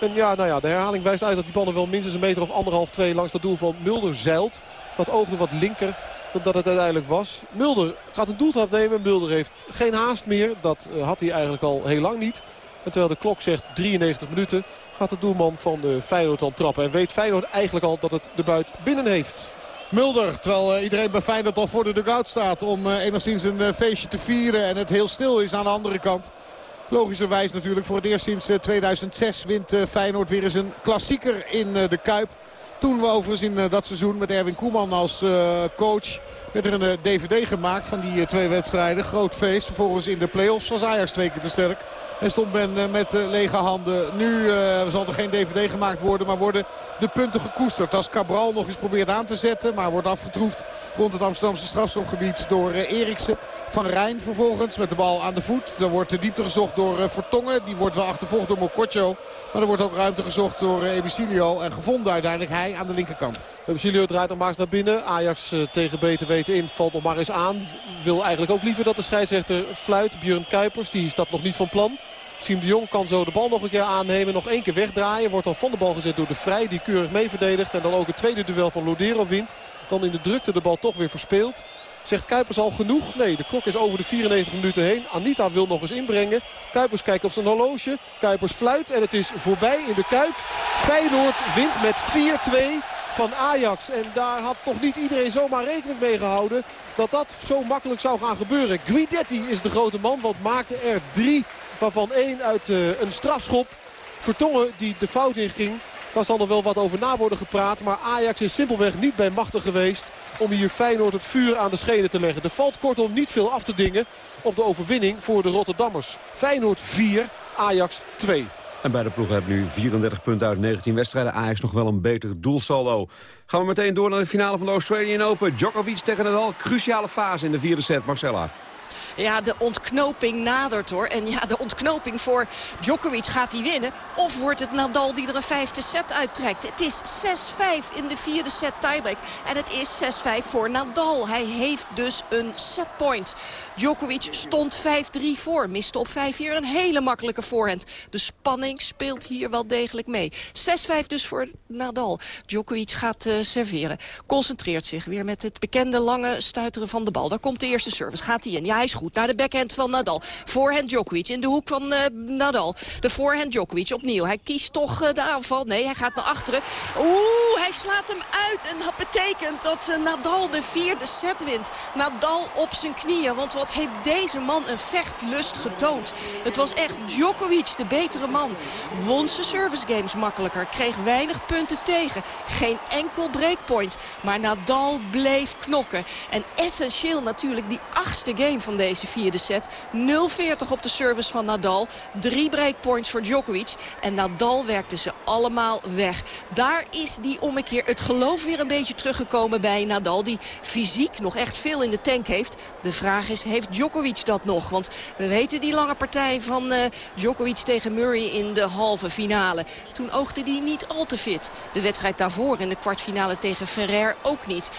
En ja, nou ja, de herhaling wijst uit dat die bal wel minstens een meter of anderhalf, twee langs dat doel van Mulder zeilt. Dat oogde wat linker dat het uiteindelijk was. Mulder gaat een doeltrap nemen. Mulder heeft geen haast meer. Dat eh, had hij eigenlijk al heel lang niet. Terwijl de klok zegt 93 minuten gaat de doelman van de Feyenoord dan trappen. En weet Feyenoord eigenlijk al dat het de buit binnen heeft. Mulder, terwijl uh, iedereen bij Feyenoord al voor de dugout staat om enigszins een feestje te vieren. En het heel stil is aan de andere kant. Logischerwijs natuurlijk voor het eerst sinds 2006 wint Feyenoord weer eens een klassieker in de Kuip. Toen we overigens in dat seizoen met Erwin Koeman als coach werd er een dvd gemaakt van die twee wedstrijden. Groot feest. Vervolgens in de play-offs was Ajax twee keer te sterk. En stond men eh, met eh, lege handen. Nu uh, zal er geen DVD gemaakt worden, maar worden de punten gekoesterd. Als Cabral nog eens probeert aan te zetten, maar wordt afgetroefd rond het Amsterdamse strafschopgebied door Eriksen. Van Rijn vervolgens met de bal aan de voet. Er wordt de diepte gezocht door Vertongen. Die wordt wel achtervolgd door Mokotjo. Maar er wordt ook ruimte gezocht door Ebicilio. En gevonden uiteindelijk hij aan de linkerkant. Ebicilio draait nog maar eens naar binnen. Ajax tegen beter weten in. Valt nog maar eens aan. Wil eigenlijk ook liever dat de scheidsrechter fluit. Björn Kuipers, die is dat nog niet van plan. Siem de Jong kan zo de bal nog een keer aannemen. Nog één keer wegdraaien. Wordt dan van de bal gezet door de Vrij. Die keurig mee verdedigt. En dan ook het tweede duel van Lodero wint. Dan in de drukte de bal toch weer verspeelt. Zegt Kuipers al genoeg? Nee, de klok is over de 94 minuten heen. Anita wil nog eens inbrengen. Kuipers kijkt op zijn horloge. Kuipers fluit en het is voorbij in de Kuip. Feyenoord wint met 4-2 van Ajax. En daar had toch niet iedereen zomaar rekening mee gehouden dat dat zo makkelijk zou gaan gebeuren. Guidetti is de grote man, want maakte er drie Waarvan één uit uh, een strafschop. Vertongen die de fout in ging. Daar zal er wel wat over na worden gepraat. Maar Ajax is simpelweg niet bij machtig geweest om hier Feyenoord het vuur aan de schenen te leggen. Er valt kortom niet veel af te dingen op de overwinning voor de Rotterdammers. Feyenoord 4, Ajax 2. En beide ploegen hebben nu 34 punten uit 19 wedstrijden. Ajax nog wel een beter doelsaldo. Gaan we meteen door naar de finale van de Australian Open. Djokovic tegen Nadal. Cruciale fase in de vierde set. Marcella. Ja, de ontknoping nadert hoor. En ja, de ontknoping voor Djokovic gaat hij winnen. Of wordt het Nadal die er een vijfde set uittrekt. Het is 6-5 in de vierde set tiebreak. En het is 6-5 voor Nadal. Hij heeft dus een setpoint. Djokovic stond 5-3 voor. Miste op 5-4 een hele makkelijke voorhand. De spanning speelt hier wel degelijk mee. 6-5 dus voor Nadal. Djokovic gaat uh, serveren. Concentreert zich weer met het bekende lange stuiteren van de bal. Daar komt de eerste service. Gaat hij in? Ja, hij is goed. Naar de backhand van Nadal. Voorhand Djokovic in de hoek van uh, Nadal. De voorhand Djokovic opnieuw. Hij kiest toch uh, de aanval. Nee, hij gaat naar achteren. Oeh, hij slaat hem uit. En dat betekent dat uh, Nadal de vierde set wint. Nadal op zijn knieën. Want wat heeft deze man een vechtlust getoond. Het was echt Djokovic, de betere man. Won zijn service games makkelijker. Kreeg weinig punten tegen. Geen enkel breakpoint. Maar Nadal bleef knokken. En essentieel natuurlijk die achtste game van deze vierde set. 0-40 op de service van Nadal. Drie breakpoints voor Djokovic. En Nadal werkte ze allemaal weg. Daar is die ommekeer het geloof weer een beetje teruggekomen bij Nadal. Die fysiek nog echt veel in de tank heeft. De vraag is, heeft Djokovic dat nog? Want we weten die lange partij van uh, Djokovic tegen Murray in de halve finale. Toen oogde die niet al te fit. De wedstrijd daarvoor in de kwartfinale tegen Ferrer ook niet.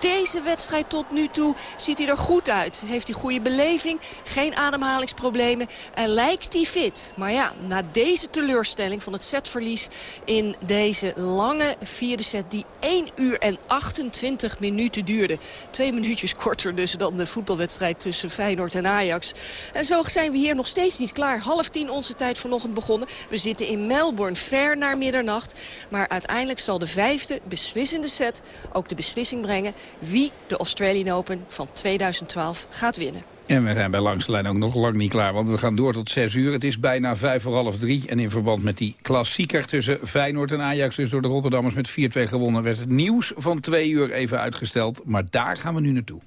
Deze wedstrijd tot nu toe ziet hij er goed uit. Heeft hij goede beleving, geen ademhalingsproblemen en lijkt hij fit. Maar ja, na deze teleurstelling van het setverlies in deze lange vierde set... die 1 uur en 28 minuten duurde. Twee minuutjes korter dus dan de voetbalwedstrijd tussen Feyenoord en Ajax. En zo zijn we hier nog steeds niet klaar. Half tien onze tijd vanochtend begonnen. We zitten in Melbourne ver naar middernacht. Maar uiteindelijk zal de vijfde beslissende set ook de beslissing brengen... wie de Australian Open van 2012 gaat winnen. En we zijn bij langs de lijn ook nog lang niet klaar, want we gaan door tot 6 uur. Het is bijna vijf voor half drie. En in verband met die klassieker tussen Feyenoord en Ajax... dus door de Rotterdammers met 4-2 gewonnen... werd het nieuws van twee uur even uitgesteld. Maar daar gaan we nu naartoe.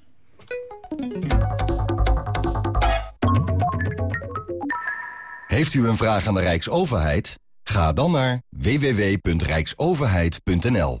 Heeft u een vraag aan de Rijksoverheid? Ga dan naar www.rijksoverheid.nl.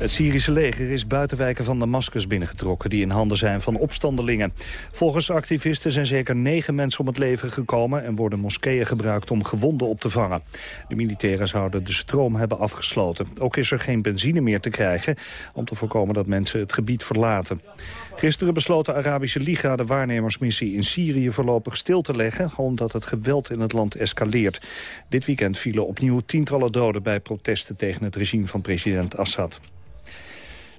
Het Syrische leger is buitenwijken van Damascus binnengetrokken... die in handen zijn van opstandelingen. Volgens activisten zijn zeker negen mensen om het leven gekomen... en worden moskeeën gebruikt om gewonden op te vangen. De militairen zouden de stroom hebben afgesloten. Ook is er geen benzine meer te krijgen... om te voorkomen dat mensen het gebied verlaten. Gisteren besloot de Arabische Liga de waarnemersmissie in Syrië voorlopig stil te leggen, omdat het geweld in het land escaleert. Dit weekend vielen opnieuw tientallen doden bij protesten tegen het regime van president Assad.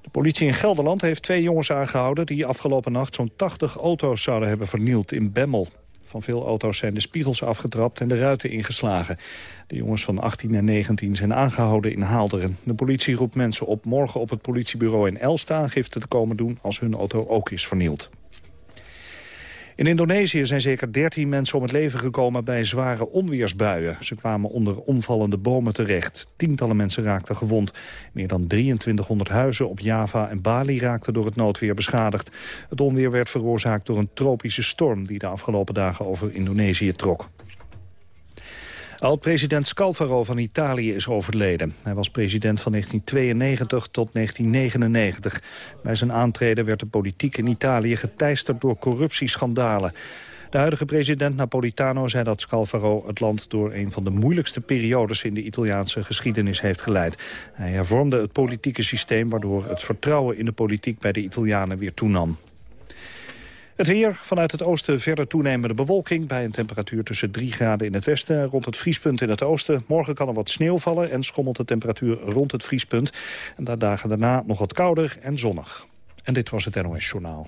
De politie in Gelderland heeft twee jongens aangehouden... die afgelopen nacht zo'n 80 auto's zouden hebben vernield in Bemmel. Van veel auto's zijn de spiegels afgetrapt en de ruiten ingeslagen. De jongens van 18 en 19 zijn aangehouden in Haalderen. De politie roept mensen op morgen op het politiebureau in Elst aangifte te komen doen... als hun auto ook is vernield. In Indonesië zijn zeker 13 mensen om het leven gekomen bij zware onweersbuien. Ze kwamen onder omvallende bomen terecht. Tientallen mensen raakten gewond. Meer dan 2300 huizen op Java en Bali raakten door het noodweer beschadigd. Het onweer werd veroorzaakt door een tropische storm die de afgelopen dagen over Indonesië trok. Oud-president Scalfaro van Italië is overleden. Hij was president van 1992 tot 1999. Bij zijn aantreden werd de politiek in Italië geteisterd door corruptieschandalen. De huidige president Napolitano zei dat Scalfaro het land door een van de moeilijkste periodes in de Italiaanse geschiedenis heeft geleid. Hij hervormde het politieke systeem waardoor het vertrouwen in de politiek bij de Italianen weer toenam. Het weer, vanuit het oosten verder toenemende bewolking... bij een temperatuur tussen 3 graden in het westen... rond het vriespunt in het oosten. Morgen kan er wat sneeuw vallen en schommelt de temperatuur rond het vriespunt. En daar dagen daarna nog wat kouder en zonnig. En dit was het NOS Journaal.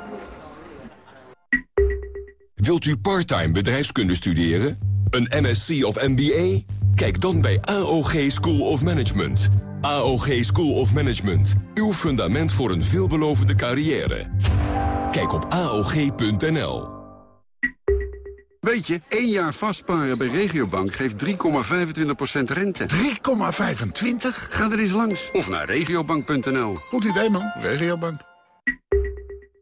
Wilt u parttime bedrijfskunde studeren? Een MSc of MBA? Kijk dan bij AOG School of Management. AOG School of Management. Uw fundament voor een veelbelovende carrière. Kijk op AOG.nl. Weet je, één jaar vastparen bij Regiobank geeft 3,25% rente. 3,25? Ga er eens langs. Of naar regiobank.nl. Goed idee, man. Regiobank.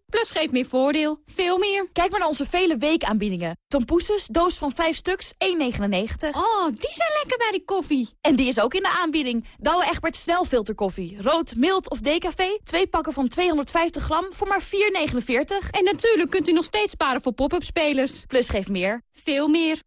Plus geeft meer voordeel. Veel meer. Kijk maar naar onze vele weekaanbiedingen. Tompoeses, doos van 5 stuks, 1,99. Oh, die zijn lekker bij die koffie. En die is ook in de aanbieding. Douwe Egberts snelfilterkoffie. Rood, mild of decafé. Twee pakken van 250 gram voor maar 4,49. En natuurlijk kunt u nog steeds sparen voor pop-up spelers. Plus geeft meer. Veel meer.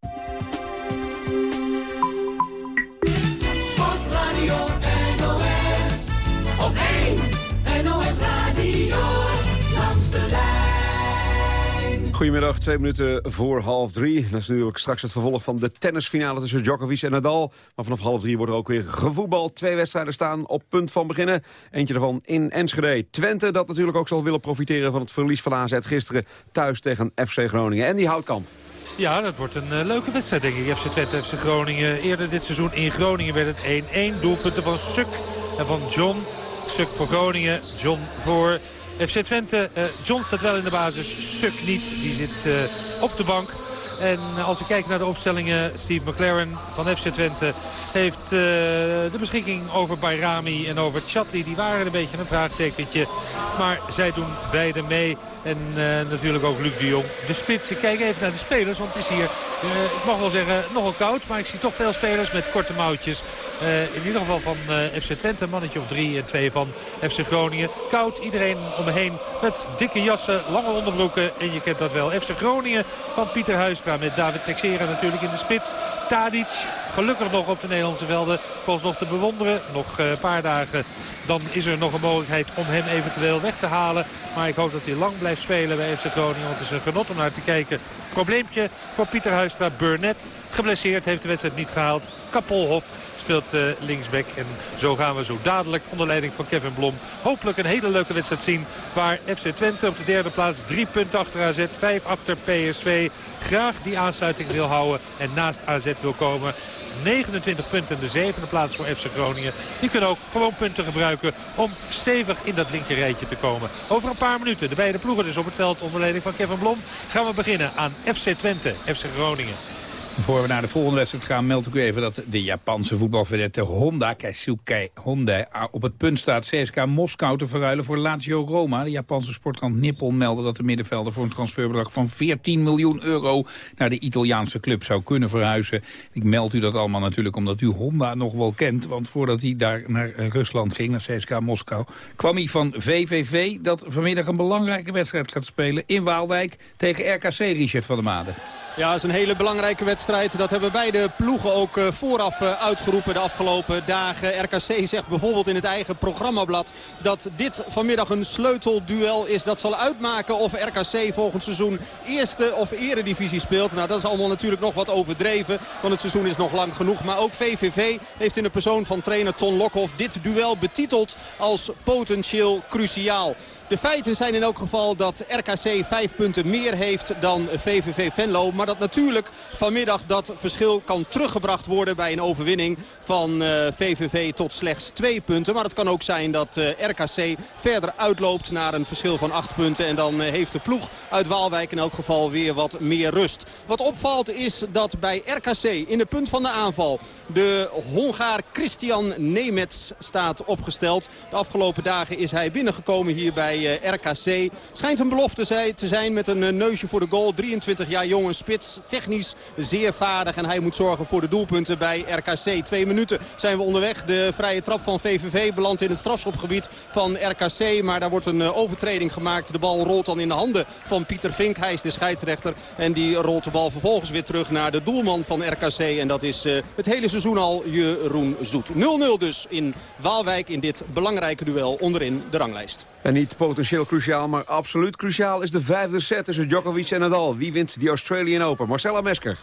Goedemiddag, twee minuten voor half drie. Dat is natuurlijk straks het vervolg van de tennisfinale tussen Djokovic en Nadal. Maar vanaf half drie wordt er ook weer gevoetbald. Twee wedstrijden staan op punt van beginnen. Eentje daarvan in Enschede. Twente dat natuurlijk ook zal willen profiteren van het verlies van AZ gisteren thuis tegen FC Groningen. En die Houtkamp. Ja, dat wordt een uh, leuke wedstrijd denk ik. FC Twente, FC Groningen. Eerder dit seizoen in Groningen werd het 1-1. Doelpunten van Suk en van John. Suk voor Groningen. John voor FC Twente. Uh, John staat wel in de basis. Suk niet. Die zit uh, op de bank. En als we kijken naar de opstellingen, Steve McLaren van FC Twente heeft uh, de beschikking over Bayrami en over Chatli. Die waren een beetje een vraagtekentje. Maar zij doen beide mee. En uh, natuurlijk ook Luc de Jong. De spits, ik kijk even naar de spelers, want het is hier, uh, ik mag wel zeggen, nogal koud. Maar ik zie toch veel spelers met korte mouwtjes. Uh, in ieder geval van FC Twente, mannetje of drie en twee van FC Groningen. Koud, iedereen om me heen met dikke jassen, lange onderbroeken. En je kent dat wel. FC Groningen van Pieter Huistra met David Texera natuurlijk in de spits. Tadic, gelukkig nog op de Nederlandse velden. Volgens nog te bewonderen. Nog een paar dagen, dan is er nog een mogelijkheid om hem eventueel weg te halen. Maar ik hoop dat hij lang blijft spelen bij FC Groningen. Want het is een genot om naar te kijken. Probleempje voor Pieter Huistra. Burnett geblesseerd, heeft de wedstrijd niet gehaald. Kapolhof speelt uh, linksback. En zo gaan we zo dadelijk onder leiding van Kevin Blom hopelijk een hele leuke wedstrijd zien. Waar FC Twente op de derde plaats drie punten achter AZ, vijf achter PSV. Graag die aansluiting wil houden en naast AZ wil komen. 29 punten de zevende plaats voor FC Groningen. Die kunnen ook gewoon punten gebruiken om stevig in dat linkerrijtje te komen. Over een paar minuten, de beide ploegen dus op het veld onder leiding van Kevin Blom, gaan we beginnen aan FC Twente, FC Groningen. Voor we naar de volgende wedstrijd gaan, meld ik u even dat de Japanse voetbalvedette Honda, Keisuke Honda, op het punt staat CSK Moskou te verruilen voor Lazio Roma. De Japanse sportkrant Nippon meldde dat de middenvelder voor een transferbedrag van 14 miljoen euro naar de Italiaanse club zou kunnen verhuizen. Ik meld u dat allemaal natuurlijk omdat u Honda nog wel kent, want voordat hij daar naar Rusland ging, naar CSK Moskou, kwam hij van VVV dat vanmiddag een belangrijke wedstrijd gaat spelen in Waalwijk tegen RKC Richard van der Made. Ja, het is een hele belangrijke wedstrijd. Dat hebben beide ploegen ook vooraf uitgeroepen de afgelopen dagen. RKC zegt bijvoorbeeld in het eigen programmablad dat dit vanmiddag een sleutelduel is. Dat zal uitmaken of RKC volgend seizoen eerste of eredivisie speelt. Nou, dat is allemaal natuurlijk nog wat overdreven, want het seizoen is nog lang genoeg. Maar ook VVV heeft in de persoon van trainer Ton Lokhoff dit duel betiteld als potentieel cruciaal. De feiten zijn in elk geval dat RKC vijf punten meer heeft dan VVV Venlo. Maar dat natuurlijk vanmiddag dat verschil kan teruggebracht worden bij een overwinning van VVV tot slechts twee punten. Maar het kan ook zijn dat uh, RKC verder uitloopt naar een verschil van acht punten. En dan uh, heeft de ploeg uit Waalwijk in elk geval weer wat meer rust. Wat opvalt is dat bij RKC in de punt van de aanval de Hongaar Christian Nemets staat opgesteld. De afgelopen dagen is hij binnengekomen hier bij RKC. Schijnt een belofte te zijn met een neusje voor de goal. 23 jaar jonge spits, technisch zeer vaardig. En hij moet zorgen voor de doelpunten bij RKC. Twee minuten zijn we onderweg. De vrije trap van VVV belandt in het strafschopgebied van RKC. Maar daar wordt een overtreding gemaakt. De bal rolt dan in de handen van Pieter Vink. Hij is de scheidsrechter. En die rolt de bal vervolgens weer terug naar de doelman van RKC. En dat is uh, het hele seizoen al Jeroen Zoet. 0-0 dus in Waalwijk in dit belangrijke duel onderin de ranglijst. En niet potentieel cruciaal, maar absoluut cruciaal is de vijfde set tussen Djokovic en Nadal. Wie wint die Australian Open? Marcella Mesker.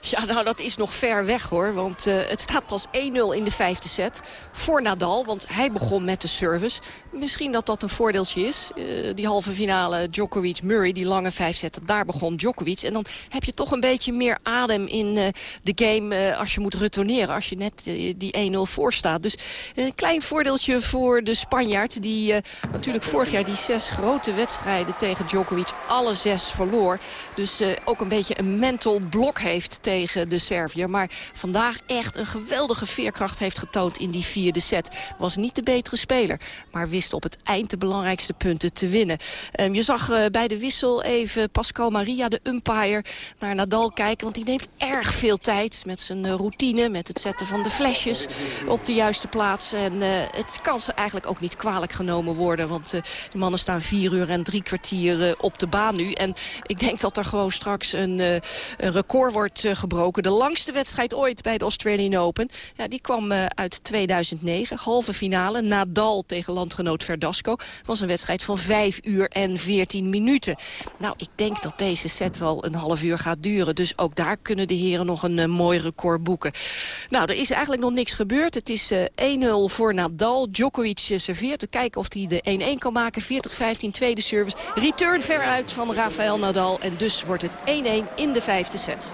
Ja, nou dat is nog ver weg hoor. Want uh, het staat pas 1-0 in de vijfde set voor Nadal. Want hij begon met de service. Misschien dat dat een voordeeltje is. Uh, die halve finale Djokovic-Murray, die lange vijf zetten. Daar begon Djokovic. En dan heb je toch een beetje meer adem in uh, de game als je moet retourneren. Als je net die 1-0 voor staat. Dus een klein voordeeltje voor de Spanjaard. Die natuurlijk vorig jaar die zes grote wedstrijden tegen Djokovic alle zes verloor. Dus ook een beetje een mental blok heeft tegen de Serviër. Maar vandaag echt een geweldige veerkracht heeft getoond in die vierde set. Was niet de betere speler, maar op het eind de belangrijkste punten te winnen. Um, je zag uh, bij de wissel even Pascal Maria, de umpire, naar Nadal kijken. Want die neemt erg veel tijd met zijn uh, routine, met het zetten van de flesjes op de juiste plaats. En uh, het kan ze eigenlijk ook niet kwalijk genomen worden. Want de mannen staan vier uur en drie kwartier op de baan nu. En ik denk dat er gewoon straks een, een record wordt gebroken. De langste wedstrijd ooit bij de Australian Open. Ja, die kwam uit 2009. Halve finale. Nadal tegen Verdasco. was een wedstrijd van 5 uur en 14 minuten. Nou, ik denk dat deze set wel een half uur gaat duren. Dus ook daar kunnen de heren nog een uh, mooi record boeken. Nou, er is eigenlijk nog niks gebeurd. Het is uh, 1-0 voor Nadal. Djokovic serveert. We kijken of hij de 1-1 kan maken. 40-15 tweede service. Return veruit van Rafael Nadal. En dus wordt het 1-1 in de vijfde set.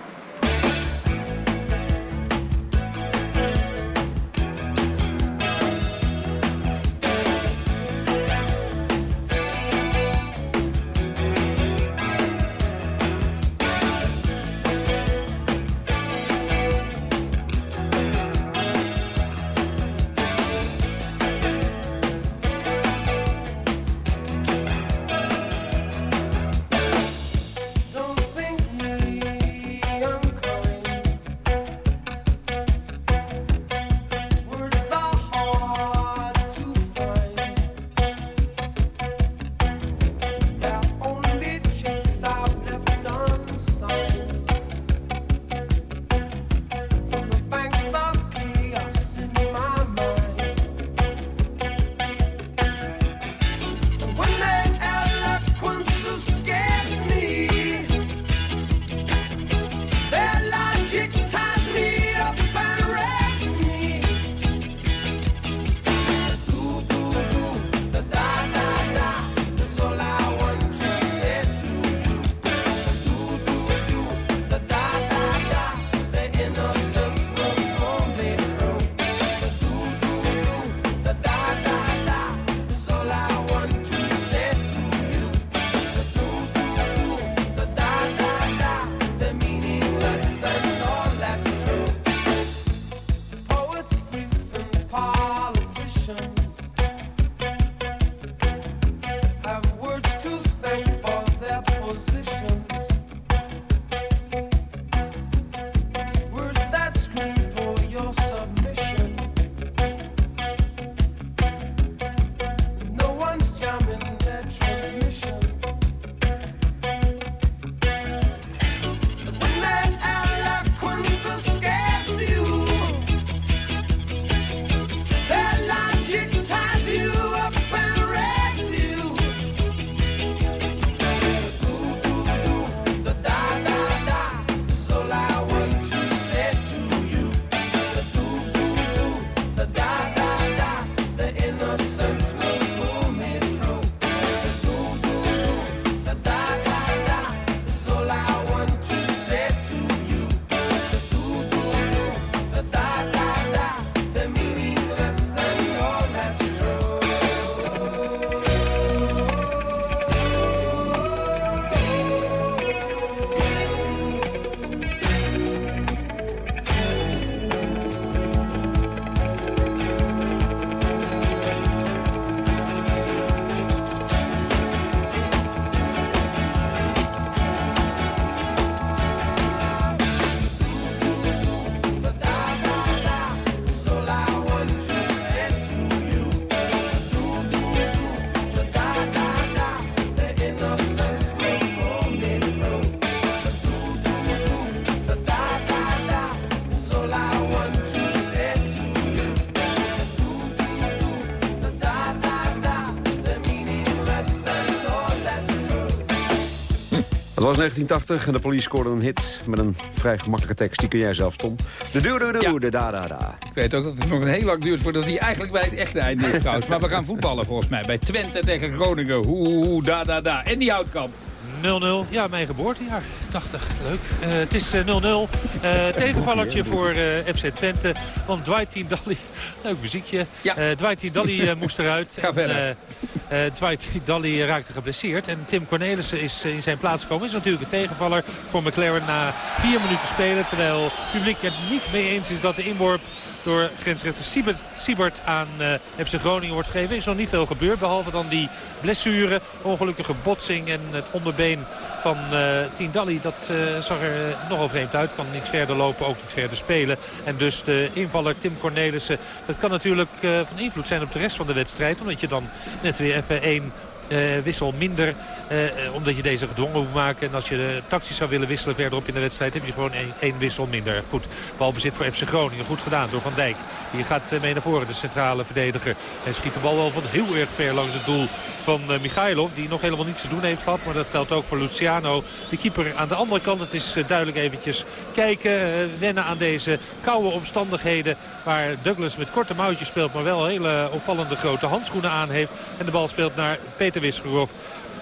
ocean. Het was 1980 en de police scoorde een hit met een vrij gemakkelijke tekst. Die kun jij zelf, Tom. De doe doe doe, de da da da. Ik weet ook dat het nog een heel lang duurt voordat hij eigenlijk bij het echte einde is trouwens. Maar we gaan voetballen volgens mij. Bij Twente tegen Groningen. Hoe, hoe, da da da. En die houtkamp. 0-0. Ja, mijn geboortejaar. 80. Leuk. Uh, het is 0-0. Uh, tegenvallertje voor uh, FC Twente. Want Dwight Tindalli... Leuk muziekje. Ja. Dwight Tindalli moest eruit. Ga verder. Dwight Tindalli raakte geblesseerd. En Tim Cornelissen is in zijn plaats gekomen. Is natuurlijk een tegenvaller voor McLaren na vier minuten spelen. Terwijl het publiek het niet mee eens is dat de inworp door grensrechter Siebert, aan uh, Groningen wordt gegeven. Is nog niet veel gebeurd, behalve dan die blessure, ongelukkige botsing en het onderbeen van uh, Tindalli. Dat uh, zag er nogal vreemd uit. Kan niet verder lopen, ook niet verder spelen. En dus de invaller Tim Cornelissen. Dat kan natuurlijk van invloed zijn op de rest van de wedstrijd. Omdat je dan net weer even één wissel minder. Uh, omdat je deze gedwongen moet maken. En als je de tactisch zou willen wisselen verderop in de wedstrijd... heb je gewoon één, wissel minder. Goed, balbezit voor FC Groningen. Goed gedaan door Van Dijk. Die gaat mee naar voren, de centrale verdediger. En schiet de bal wel van heel erg ver langs het doel van Michailov. Die nog helemaal niets te doen heeft gehad. Maar dat geldt ook voor Luciano. De keeper aan de andere kant. Het is duidelijk eventjes kijken. wennen aan deze koude omstandigheden. Waar Douglas met korte mouwtjes speelt. Maar wel hele opvallende grote handschoenen aan heeft. En de bal speelt naar Peter Wisgerov.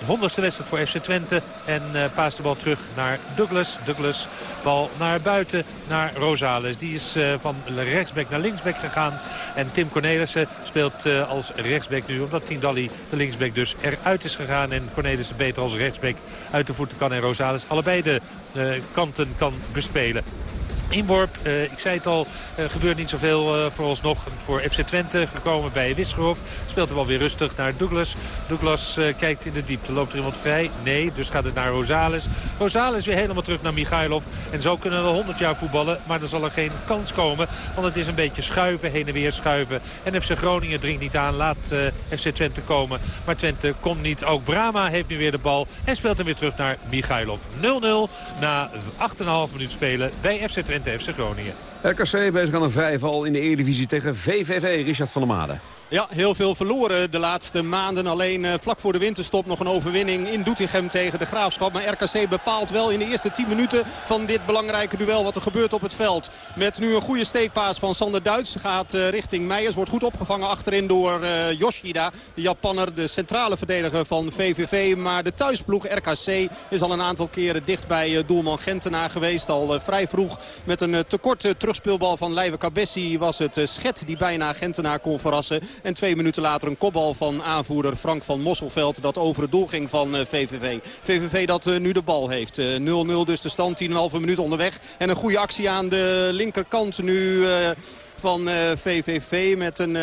Honderdste wedstrijd voor FC Twente. En uh, de bal terug naar Douglas. Douglas bal naar buiten naar Rosales. Die is uh, van rechtsback naar linksback gegaan. En Tim Cornelissen speelt uh, als rechtsback nu. Omdat Tindalli de linksback dus eruit is gegaan. En Cornelissen beter als rechtsback uit de voeten kan. En Rosales allebei de kanten kan bespelen. Inworp, uh, ik zei het al, uh, gebeurt niet zoveel uh, voor ons nog. Voor FC Twente gekomen bij Wisgerhof. Speelt de bal weer rustig naar Douglas. Douglas kijkt in de diepte. Loopt er iemand vrij? Nee, dus gaat het naar Rosales. Rosales weer helemaal terug naar Michailov. En zo kunnen we 100 jaar voetballen. Maar er zal er geen kans komen. Want het is een beetje schuiven, heen en weer schuiven. En FC Groningen dringt niet aan. Laat FC Twente komen. Maar Twente komt niet. Ook Brama heeft nu weer de bal. En speelt hem weer terug naar Michailov. 0-0 na 8,5 minuut spelen bij FC Twente. FC Groningen. RKC bezig aan een vrijval in de Eredivisie tegen VVV. Richard van der Made. Ja, heel veel verloren de laatste maanden. Alleen uh, vlak voor de winterstop nog een overwinning in Doetinchem tegen de Graafschap. Maar RKC bepaalt wel in de eerste 10 minuten van dit belangrijke duel wat er gebeurt op het veld. Met nu een goede steekpaas van Sander Duits. Gaat uh, richting Meijers. Wordt goed opgevangen achterin door uh, Yoshida. De Japanner, de centrale verdediger van VVV. Maar de thuisploeg RKC is al een aantal keren dicht bij doelman Gentenaar geweest. Al vrij vroeg met een tekort terugspeelbal van Leiva Cabessi was het Schet die bijna Gentenaar kon verrassen. En twee minuten later een kopbal van aanvoerder Frank van Mosselveld. Dat over het doel ging van VVV. VVV dat nu de bal heeft. 0-0 dus de stand. 10,5 minuut onderweg. En een goede actie aan de linkerkant nu van VVV met een...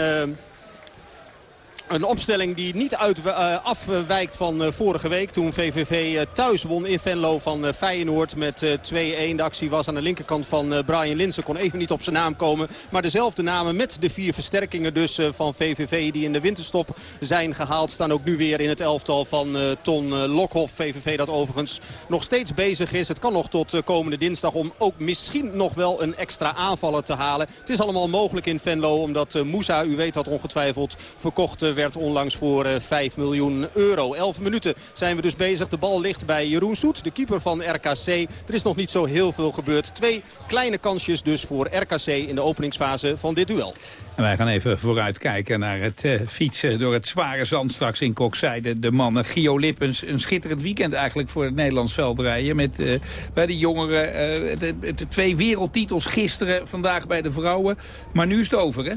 Een opstelling die niet uit, uh, afwijkt van uh, vorige week. Toen VVV uh, thuis won in Venlo van Feyenoord met 2-1. De actie was aan de linkerkant van Brian Linsen. Kon even niet op zijn naam komen. Maar dezelfde namen met de vier versterkingen dus van VVV die in de winterstop zijn gehaald. Staan ook nu weer in het elftal van Ton Lokhoff. VVV dat overigens nog steeds bezig is. Het kan nog tot komende dinsdag om ook misschien nog wel een extra aanvaller te halen. Het is allemaal mogelijk in Venlo omdat Moussa, u weet dat ongetwijfeld, verkocht werd werd onlangs voor 5 miljoen euro. 11 minuten zijn we dus bezig. De bal ligt bij Jeroen Soet, de keeper van RKC. Er is nog niet zo heel veel gebeurd. Twee kleine kansjes dus voor RKC in de openingsfase van dit duel. En wij gaan even vooruit kijken naar het uh, fietsen door het zware zand straks in Kokzijde. De mannen Gio Lippens, een schitterend weekend eigenlijk voor het Nederlands veldrijden. Met uh, bij de jongeren de, de, twee wereldtitels gisteren, vandaag bij de vrouwen. Maar nu is het over hè?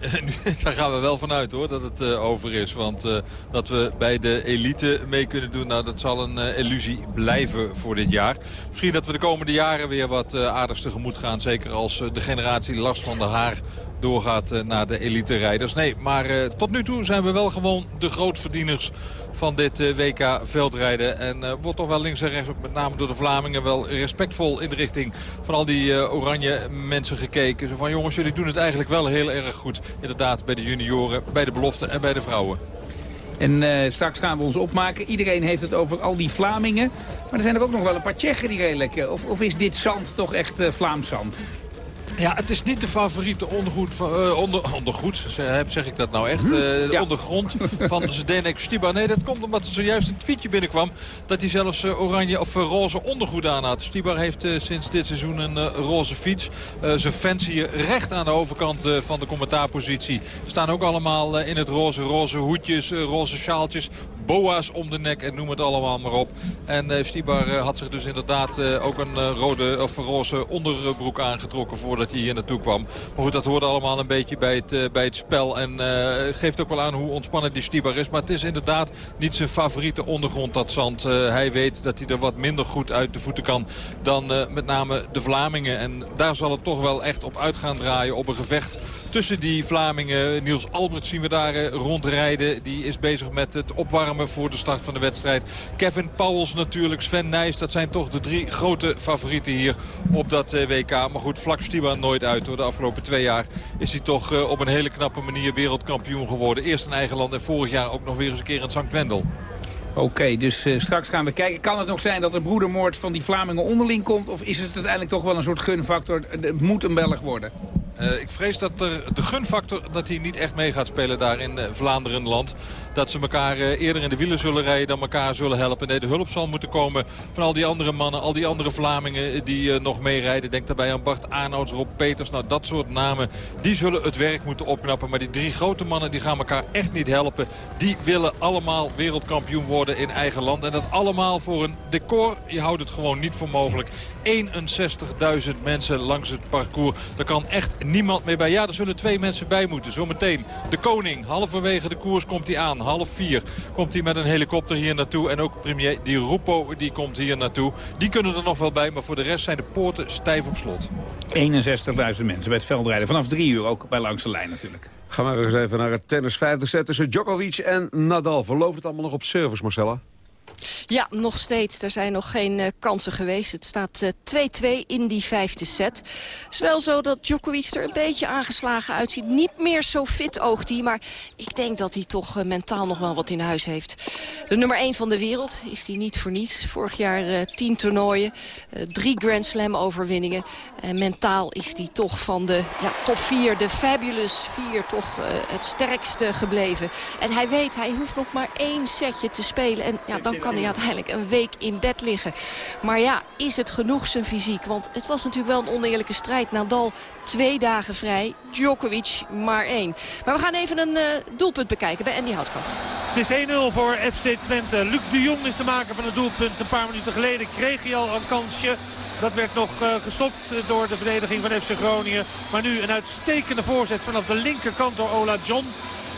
Daar gaan we wel vanuit hoor, dat het uh, over is. Want uh, dat we bij de elite mee kunnen doen, nou, dat zal een illusie blijven voor dit jaar. Misschien dat we de komende jaren weer wat aardigs tegemoet gaan. Zeker als de generatie Lars van der Haar doorgaat naar de elite rijders. Nee, maar tot nu toe zijn we wel gewoon de grootverdieners van dit uh, WK veldrijden. En uh, wordt toch wel links en rechts, met name door de Vlamingen, wel respectvol in de richting van al die uh, oranje mensen gekeken. Zo van jongens, jullie doen het eigenlijk wel heel erg goed. Inderdaad, bij de junioren, bij de belofte en bij de vrouwen. En straks gaan we ons opmaken. Iedereen heeft het over al die Vlamingen. Maar er zijn er ook nog wel een paar Tsjechen die redelijk... of, of is dit zand toch echt uh, Vlaams zand? Ja, het is niet de favoriete ondergoed van, uh, onder, ondergoed, zeg, zeg ik dat nou echt, uh, ja. ondergrond van Zdenek Stiba. Nee, dat komt omdat er zojuist een tweetje binnenkwam dat hij zelfs uh, oranje of roze ondergoed aan had. Stibar heeft sinds dit seizoen een roze fiets. zijn fans hier recht aan de overkant van de commentaarpositie staan ook allemaal in het roze. Roze hoedjes, roze sjaaltjes, boa's om de nek en noem het allemaal maar op. En Stibar had zich dus inderdaad ook een rode of roze onderbroek aangetrokken voordat hij hier naartoe kwam. Maar goed, dat hoorde allemaal een beetje bij het, bij het spel. En geeft ook wel aan hoe ontspannen die Stibar is. Maar het is inderdaad niet zijn favoriete ondergrond, dat zand. hij weet dat hij er wat minder goed uit de voeten kan dan met name de Vlamingen. En daar zal het toch wel echt op uit gaan draaien. Op een gevecht tussen die Vlamingen. Niels Albert zien we daar rondrijden. Die is bezig met het opwarmen voor de start van de wedstrijd. Kevin Pauwels natuurlijk, Sven Nijs. Dat zijn toch de drie grote favorieten hier op dat eh, WK. Maar goed, vlak Nooit uit. Door de afgelopen twee jaar is hij toch eh, op een hele knappe manier wereldkampioen geworden. Eerst in eigen land en vorig jaar ook nog weer eens een keer in St. Wendel. Oké, dus uh, straks gaan we kijken. Kan het nog zijn dat de broedermoord van die Vlamingen onderling komt? Of is het uiteindelijk toch wel een soort gunfactor? Het moet een Belg worden. Uh, ik vrees dat er de gunfactor dat hij niet echt mee gaat spelen daar in uh, Vlaanderenland. Dat ze elkaar uh, eerder in de wielen zullen rijden dan elkaar zullen helpen. Nee, de hulp zal moeten komen van al die andere mannen, al die andere Vlamingen die nog meerijden. Denk daarbij aan Bart Arnouds, Rob Peters. Nou, dat soort namen, die zullen het werk moeten opknappen. Maar die drie grote mannen, die gaan elkaar echt niet helpen. Die willen allemaal wereldkampioen worden in eigen land. En dat allemaal voor een decor. Je houdt het gewoon niet voor mogelijk. 61.000 mensen langs het parcours. Daar kan echt niemand meer bij. Ja, er zullen twee mensen bij moeten. Zometeen de koning. Halverwege de koers komt hij aan. Half vier komt hij met een helikopter hier naartoe. En ook premier Di Rupo die komt hier naartoe. Die kunnen er nog wel bij. Maar voor de rest zijn de poorten stijf op slot. 61.000 mensen bij het veldrijden. Vanaf drie uur ook bij langs de lijn natuurlijk. Gaan we eens even naar het tennis vijfde set tussen Djokovic en Nadal. Verloopt het allemaal nog op service, Marcella? Ja, nog steeds. Er zijn nog geen uh, kansen geweest. Het staat 2-2 uh, in die vijfde set. Het is wel zo dat Djokovic er een beetje aangeslagen uitziet. Niet meer zo fit oogt hij, maar ik denk dat hij toch uh, mentaal nog wel wat in huis heeft. De nummer 1 van de wereld is hij niet voor niets. Vorig jaar 10 toernooien, drie Grand Slam overwinningen. En mentaal is hij toch van de ja, top 4, de fabulous 4, toch het sterkste gebleven. En hij weet, hij hoeft nog maar één setje te spelen. En ja, dan kan hij uiteindelijk een week in bed liggen. Maar ja, is het genoeg zijn fysiek? Want het was natuurlijk wel een oneerlijke strijd. Nadal twee dagen vrij, Djokovic maar één. Maar we gaan even een uh, doelpunt bekijken bij Andy Houtkamp. Het is 1-0 voor FC Twente. Luc de Jong is de maker van het doelpunt. Een paar minuten geleden kreeg hij al een kansje. Dat werd nog uh, gestopt door de verdediging van FC Groningen. Maar nu een uitstekende voorzet vanaf de linkerkant door Ola John.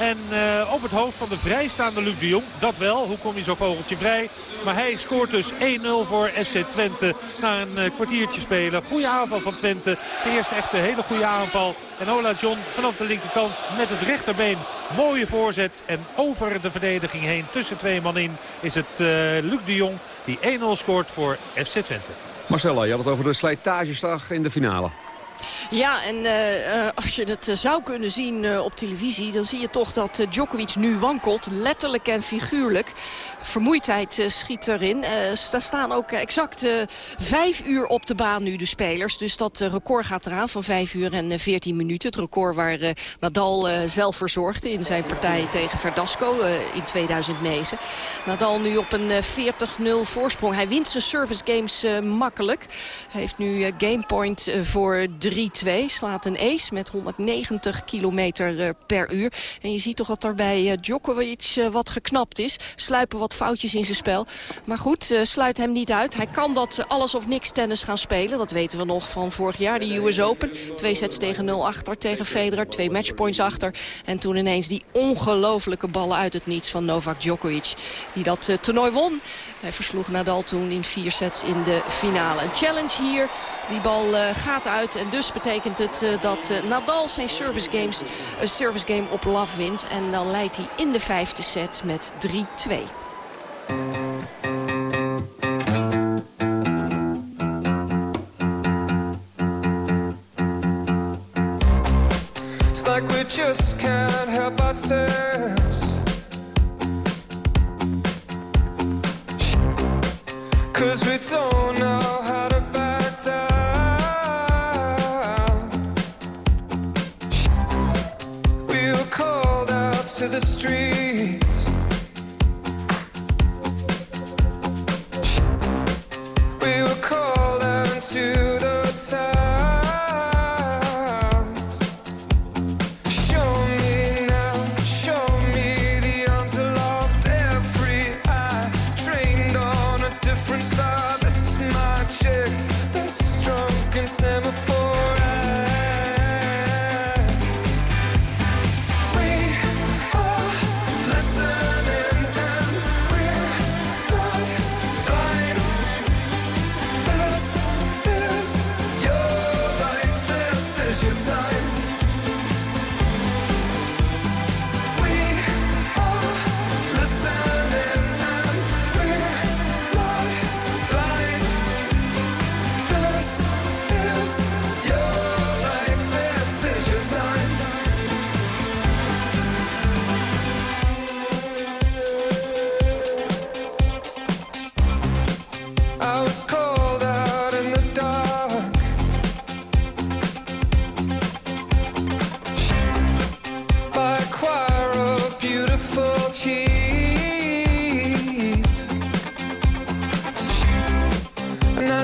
En uh, op het hoofd van de vrijstaande Luc de Jong. Dat wel. Hoe kom je zo vogeltje vrij? Maar hij scoort dus 1-0 voor FC Twente. Na een uh, kwartiertje spelen. Goede aanval van Twente. De eerste echte hele goede aanval. En Ola John vanaf de linkerkant met het rechterbeen. Mooie voorzet. En over de verdediging heen tussen twee man in is het uh, Luc de Jong die 1-0 scoort voor FC Twente. Marcella, je had het over de slijtageslag in de finale. Ja, en uh, als je het uh, zou kunnen zien op televisie... dan zie je toch dat Djokovic nu wankelt, letterlijk en figuurlijk. Vermoeidheid schiet erin. er staan ook exact vijf uur op de baan nu de spelers. Dus dat record gaat eraan van vijf uur en veertien minuten. Het record waar Nadal zelf verzorgde in zijn partij tegen Verdasco in 2009. Nadal nu op een 40-0 voorsprong. Hij wint zijn service games makkelijk. Hij heeft nu gamepoint voor 3-2. Slaat een ace met 190 kilometer eh, per uur. En je ziet toch dat er bij eh, Djokovic eh, wat geknapt is. Sluipen wat foutjes in zijn spel. Maar goed, sluit hem niet uit. Hij kan dat alles of niks tennis gaan spelen. Dat weten we nog van vorig jaar, de US Open. Twee sets tegen 0 achter tegen Federer. Twee matchpoints achter. En toen ineens die ongelofelijke ballen uit het niets van Novak Djokovic. Die dat toernooi won. Hij versloeg Nadal toen in vier sets in de finale. Een challenge hier. Die bal gaat uit. En dus betekent het uh, dat uh, Nadal zijn service, games, uh, service game op love wint. En dan leidt hij in de vijfde set met 3-2.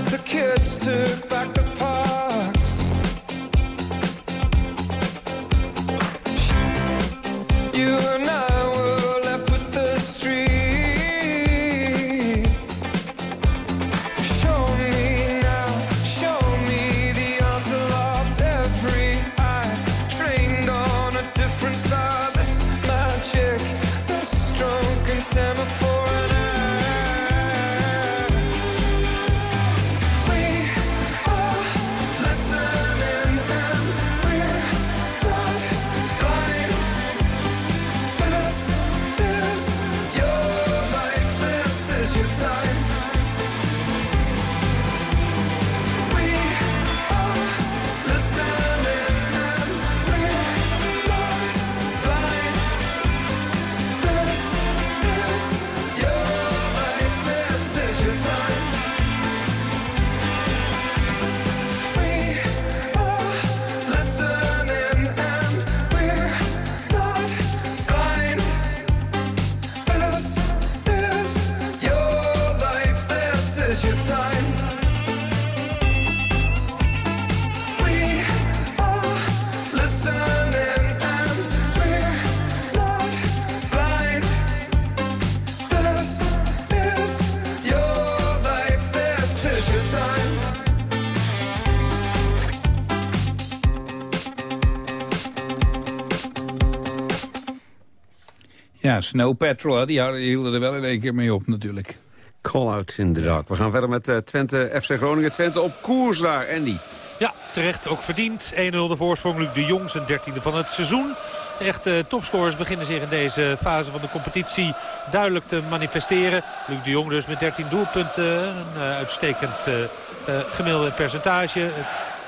As the kids took back the Snow Patrol, die hielden er wel in één keer mee op natuurlijk. Call-out in de dark. We gaan verder met eh, Twente, FC Groningen. Twente op koers daar, Andy. Ja, terecht ook verdiend. 1-0 de voorsprong. Luc de Jong, zijn dertiende van het seizoen. De echte topscorers beginnen zich in deze fase van de competitie duidelijk te manifesteren. Luc de Jong dus met 13 doelpunten. Een eh, uitstekend eh, eh, gemiddelde percentage.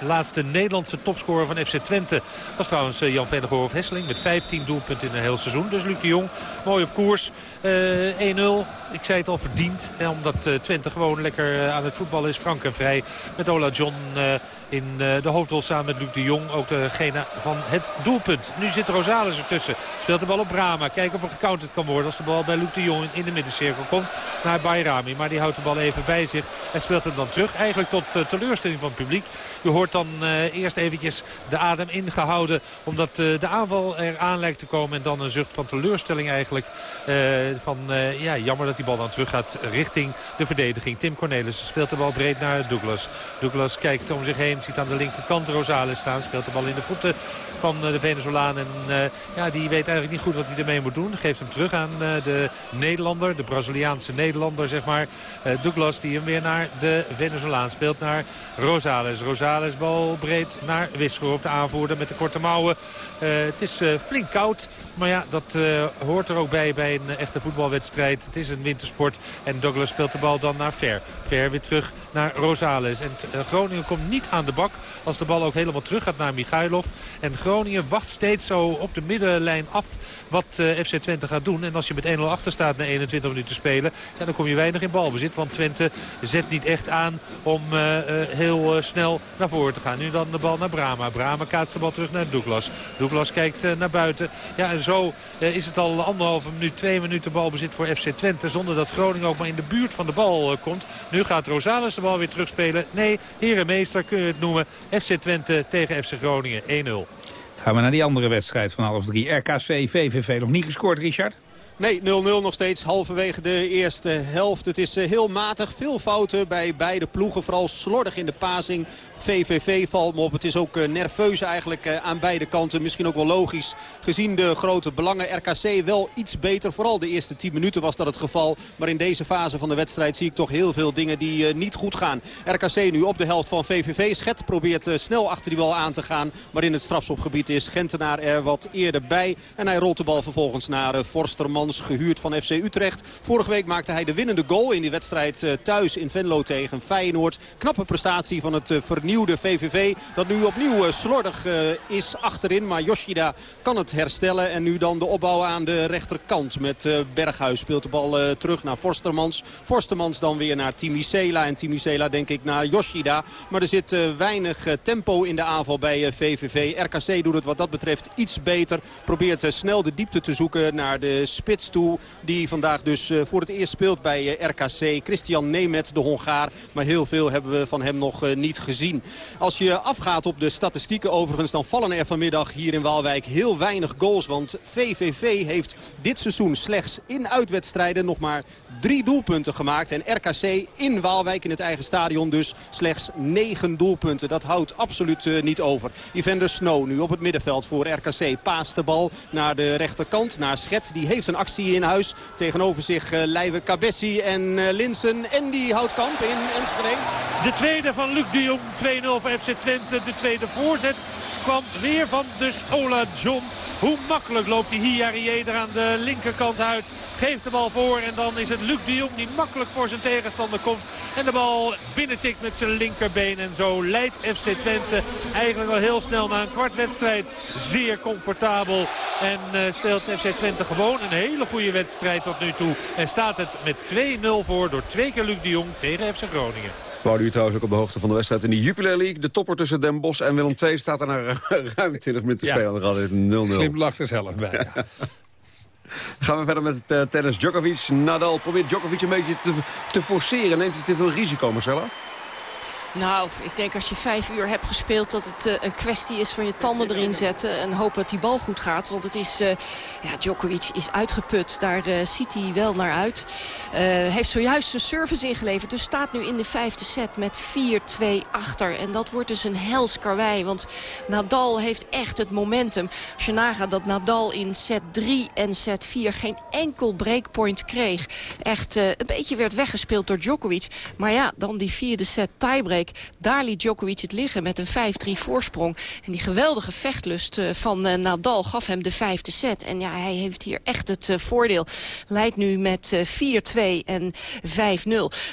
Laatste Nederlandse topscorer van FC Twente was trouwens eh, Jan Vennegoor Hesseling. Met 15 doelpunten in een heel seizoen. Dus Luc de Jong mooi op koers. Eh, 1-0. Ik zei het al verdiend. eh, Omdat eh, Twente gewoon lekker eh, aan het voetballen is. Frank en vrij met Ola John eh, in eh, de hoofdrol samen met Luc de Jong. Ook degene van het doelpunt. Nu zit Rosales ertussen. Speelt de bal op Brama. Kijken of er gecounterd kan worden als de bal bij Luc de Jong in de middencirkel komt. Naar Bayrami. Maar die houdt de bal even bij zich. En speelt hem dan terug. Eigenlijk tot eh, teleurstelling van het publiek. Je hoort dan eh, eerst eventjes de adem ingehouden. Omdat de aanval er aan lijkt te komen. En dan een zucht van teleurstelling eigenlijk. van ja, jammer dat die bal dan terug gaat richting de verdediging. Tim Cornelissen speelt de bal breed naar Douglas. Douglas kijkt om zich heen. Ziet aan de linkerkant Rosales staan. Speelt de bal in de voeten van eh, de Venezolaan. En eh, ja, die weet eigenlijk niet goed wat hij ermee moet doen. Geeft hem terug aan eh, de Nederlander. De Braziliaanse Nederlander, zeg maar. Douglas die hem weer naar de Venezolaan speelt. Naar Rosales. Rosales bal breed naar Wisgerhoff. De aanvoerder met de korte mouwen. Het is flink koud. Maar ja, dat hoort er ook bij bij een echte voetbalwedstrijd. Het is een wintersport. En Douglas speelt de bal dan naar Ver. Ver weer terug naar Rosales. En Groningen komt niet aan de bak als de bal ook helemaal terug gaat naar Michailov. En Groningen wacht steeds zo op de middenlijn af wat eh, FC Twente gaat doen. En als je met 1-0 achter staat na 21 minuten spelen, ja, dan kom je weinig in balbezit. Want Twente zet niet echt aan om eh, eh, heel snel naar voren te gaan. Nu dan de bal naar Brama. Brama kaatst de bal terug naar Douglas. Douglas kijkt naar buiten. Ja, en zo is het al anderhalve minuut, twee minuten balbezit voor FC Twente. Zonder dat Groningen ook maar in de buurt van de bal komt. Nu gaat Rosales de bal weer terugspelen. Nee, herenmeester noemen. FC Twente tegen FC Groningen 1-0. Gaan we naar die andere wedstrijd van half drie. RKC, VVV nog niet gescoord, Richard? Nee, 0-0 nog steeds halverwege de eerste helft. Het is eh, heel matig. Veel fouten bij beide ploegen. Vooral slordig in de passing. VVV valt me op. Het is ook eh, nerveus eigenlijk eh, aan beide kanten. Misschien ook wel logisch gezien de grote belangen. RKC wel iets beter. Vooral de eerste 10 minuten was dat het geval. Maar in deze fase van de wedstrijd zie ik toch heel veel dingen die niet goed gaan. RKC nu op de helft van VVV. Schet probeert snel achter die bal aan te gaan. Maar in het strafschopgebied is Gentenaar er wat eerder bij. En hij rolt de bal vervolgens naar Forsterman gehuurd van FC Utrecht. Vorige week maakte hij de winnende goal in die wedstrijd eh, thuis in Venlo tegen Feyenoord. Knappe prestatie van het eh, vernieuwde VVV. Dat nu opnieuw eh, slordig is achterin. Maar Yoshida kan het herstellen. En nu dan de opbouw aan de rechterkant. Met Berghuis speelt de bal terug naar Forstermans. Forstermans dan weer naar Timicela. En Timicela denk ik naar Yoshida. Maar er zit weinig tempo in de aanval bij VVV. RKC doet het wat dat betreft iets beter. Probeert snel de diepte te zoeken naar de spits toe. Die vandaag dus eh, voor het eerst speelt bij eh, RKC. Christian Nemet, de Hongaar. Maar heel veel hebben we van hem nog eh, niet gezien. Als je afgaat op de statistieken overigens... dan vallen er vanmiddag hier in Waalwijk heel weinig goals. Want VVV heeft dit seizoen slechts in uitwedstrijden nog maar drie doelpunten gemaakt. En RKC in Waalwijk in het eigen stadion dus slechts negen doelpunten. Dat houdt absoluut niet over. Evander Snow nu op het middenveld voor RKC. Paast de bal naar de rechterkant, naar Schet. Die heeft een actie in huis. Tegenover zich uh, Leive Cabessi en uh, Linsen. En die houdt kamp in Enschede. De tweede van Luc de Jong. 2-0 voor FC Twente. De tweede voorzet kwam weer van dus Ola John. Hoe makkelijk loopt die Hiarie er aan de linkerkant uit. Geeft de bal voor en dan is het Luc de Jong die makkelijk voor zijn tegenstander komt. En de bal binnentikt met zijn linkerbeen. En zo leidt FC Twente eigenlijk wel heel snel na een kwartwedstrijd. Zeer comfortabel. En uh, speelt FC Twente gewoon een hele goede wedstrijd tot nu toe. En staat het met 2-0 voor door twee keer Luc de Jong tegen FC Groningen. Wou u trouwens ook op de hoogte van de wedstrijd in de Jupiler League. De topper tussen Den Bosch en Willem II staat er na ruim 20 minuten te spelen. Dan gaat het 0-0. Slim lacht er zelf bij. Ja. Gaan we verder met het uh, tennis. Djokovic, Nadal probeert Djokovic een beetje te, te forceren. Neemt hij te veel risico, Marcella? Nou, ik denk als je vijf uur hebt gespeeld dat het uh, een kwestie is van je tanden erin zetten. En hopen dat die bal goed gaat. Want het is, uh, ja, Djokovic is uitgeput. Daar uh, ziet hij wel naar uit. heeft zojuist zijn service ingeleverd. Dus staat nu in de vijfde set met 4-2 achter. En dat wordt dus een hels karwei. Want Nadal heeft echt het momentum. Als je nagaat dat Nadal in set 3 en set 4 geen enkel breakpoint kreeg. Echt een beetje werd weggespeeld door Djokovic. Maar ja, dan die vierde set tiebreak. Daar liet Djokovic het liggen met een 5-3 voorsprong. En die geweldige vechtlust van Nadal gaf hem de vijfde set. En ja, hij heeft hier echt het voordeel. Leidt nu met 4-2 en 5-0.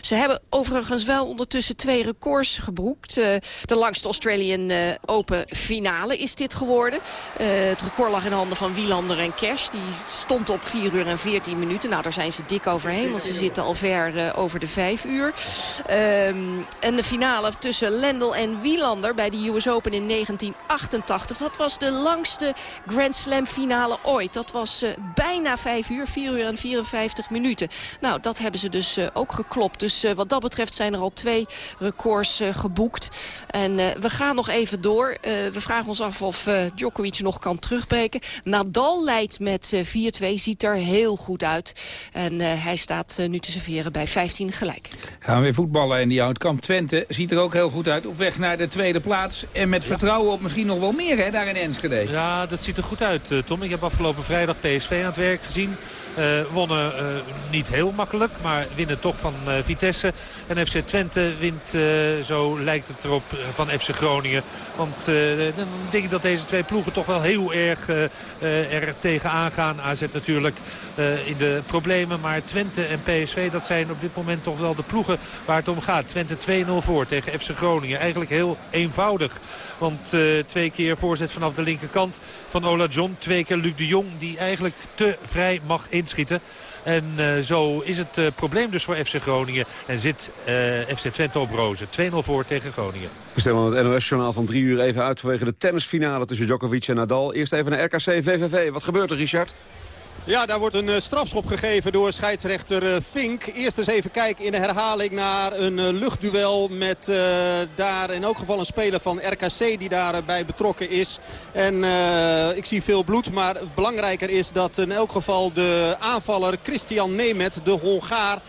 Ze hebben overigens wel ondertussen twee records gebroekt. de langste Australian Open finale is dit geworden. het record lag in handen van Wielander en Cash. Die stond op 4 uur en 14 minuten. Nou, daar zijn ze dik overheen, want ze zitten al ver over de 5 uur. Um, en de finale tussen Lendl en Wielander bij de US Open in 1988. Dat was de langste Grand Slam finale ooit. Dat was uh, bijna 5 uur, 4 uur en 54 minuten. Nou, dat hebben ze dus uh, ook geklopt. Dus uh, wat dat betreft zijn er al twee records geboekt. En we gaan nog even door. we vragen ons af of Djokovic nog kan terugbreken. Nadal leidt met 4-2, ziet er heel goed uit. En hij staat nu te serveren bij 15 gelijk. Gaan we weer voetballen en die oud-kamp Twente ziet er ook heel goed uit. Op weg naar de tweede plaats. En met vertrouwen op misschien nog wel meer hè, daar in Enschede. Ja, dat ziet er goed uit, uh, Tom. Ik heb afgelopen vrijdag PSV aan het werk gezien. Uh, wonnen uh, niet heel makkelijk, maar winnen toch van uh, Vitesse. En FC Twente wint, zo lijkt het erop, van FC Groningen. Want dan denk ik dat deze twee ploegen toch wel heel erg er tegenaan gaan. AZ natuurlijk in de problemen, maar Twente en PSV dat zijn op dit moment toch wel de ploegen waar het om gaat. Twente 2-0 voor tegen FC Groningen. Eigenlijk heel eenvoudig. Want twee keer voorzet vanaf de linkerkant van Ola John. Twee keer Luc de Jong die eigenlijk te vrij mag inschieten. En uh, zo is het uh, probleem dus voor FC Groningen. En zit uh, FC Twente op rozen. 2-0 voor tegen Groningen. We stellen het NOS-journaal van drie uur even uit... vanwege de tennisfinale tussen Djokovic en Nadal. Eerst even naar RKC VVV. Wat gebeurt er, Richard? Ja, daar wordt een uh, strafschop gegeven door scheidsrechter uh, Fink. Eerst eens even kijken in de herhaling naar een uh, luchtduel met daar in elk geval een speler van RKC die daarbij betrokken is. En ik zie veel bloed, maar belangrijker is dat in elk geval de aanvaller Christian Nemet, de Hongaar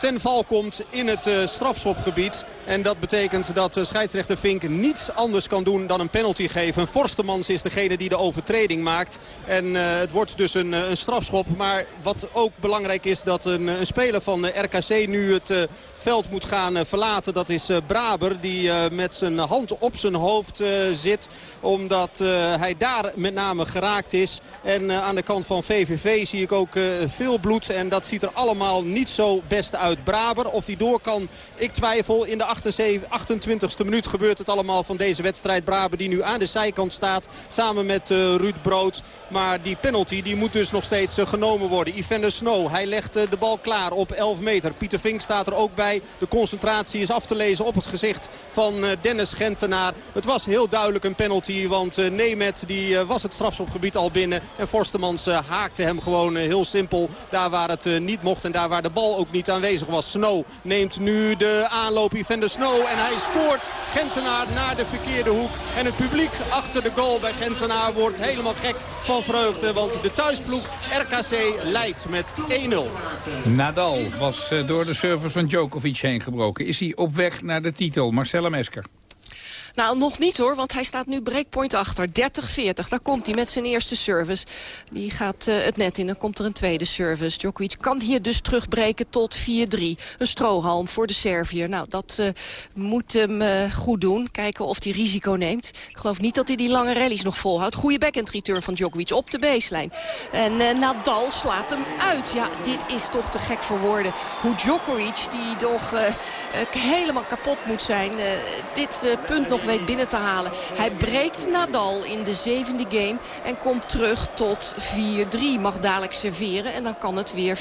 ten val komt in het uh, strafschopgebied. En dat betekent dat uh, scheidsrechter Vink niets anders kan doen dan een penalty geven. Forstemans is degene die de overtreding maakt. En uh, het wordt dus een, een, strafschop. Maar wat ook belangrijk is dat een, een speler van RKC nu het veld moet gaan verlaten. Dat is Braber die met zijn hand op zijn hoofd zit. Omdat hij daar met name geraakt is. En aan de kant van VVV zie ik ook veel bloed. En dat ziet er allemaal niet zo best uit Braber. Of die door kan, ik twijfel. In de 28e minuut gebeurt het allemaal van deze wedstrijd. Braber die nu aan de zijkant staat samen met Ruud Brood. Maar die penalty die moet dus nog steeds genomen worden. Evander Snow, hij legt de bal klaar op 11 meter. Pieter Vink staat er ook bij. De concentratie is af te lezen op het gezicht van Dennis Gentenaar. Het was heel duidelijk een penalty, want Nemet die was het strafschopgebied al binnen. En Forstemans haakte hem gewoon heel simpel daar waar het niet mocht en daar waar de bal ook niet aanwezig was. Snow neemt nu de aanloop de Snow en hij scoort Gentenaar naar de verkeerde hoek. En het publiek achter de goal bij Gentenaar wordt helemaal gek van vreugde. Want de thuisploeg RKC leidt met 1-0. Nadal was eh, door de service van Djokovic heen gebroken. Is hij op weg naar de titel? Marcella Mesker. Nou, nog niet hoor, want hij staat nu breakpoint achter. 30-40, daar komt hij met zijn eerste service. Die gaat uh, het net in, dan komt er een tweede service. Djokovic kan hier dus terugbreken tot 4-3. Een strohalm voor de Serviër. Nou, dat uh, moet hem uh, goed doen. Kijken of hij risico neemt. Ik geloof niet dat hij die lange rallies nog volhoudt. Goede backhand return van Djokovic op de baseline. En Nadal slaat hem uit. Ja, dit is toch te gek voor woorden. Hoe Djokovic, die toch helemaal kapot moet zijn... dit punt nog weet binnen te halen. Hij breekt Nadal in de zevende game en komt terug tot 4-3. Mag dadelijk serveren en dan kan het weer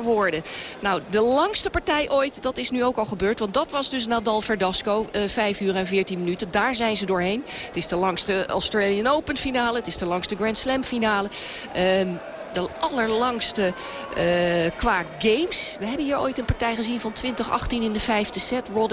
4-4 worden. Nou, de langste partij ooit, dat is nu ook al gebeurd. Want dat was dus Nadal-Verdasco, uh, 5 uur en 14 minuten. Daar zijn ze doorheen. Het is de langste Australian Open finale. Het is de langste Grand Slam finale. Uh, de allerlangste uh, qua games. We hebben hier ooit een partij gezien van 2018 in de vijfde set.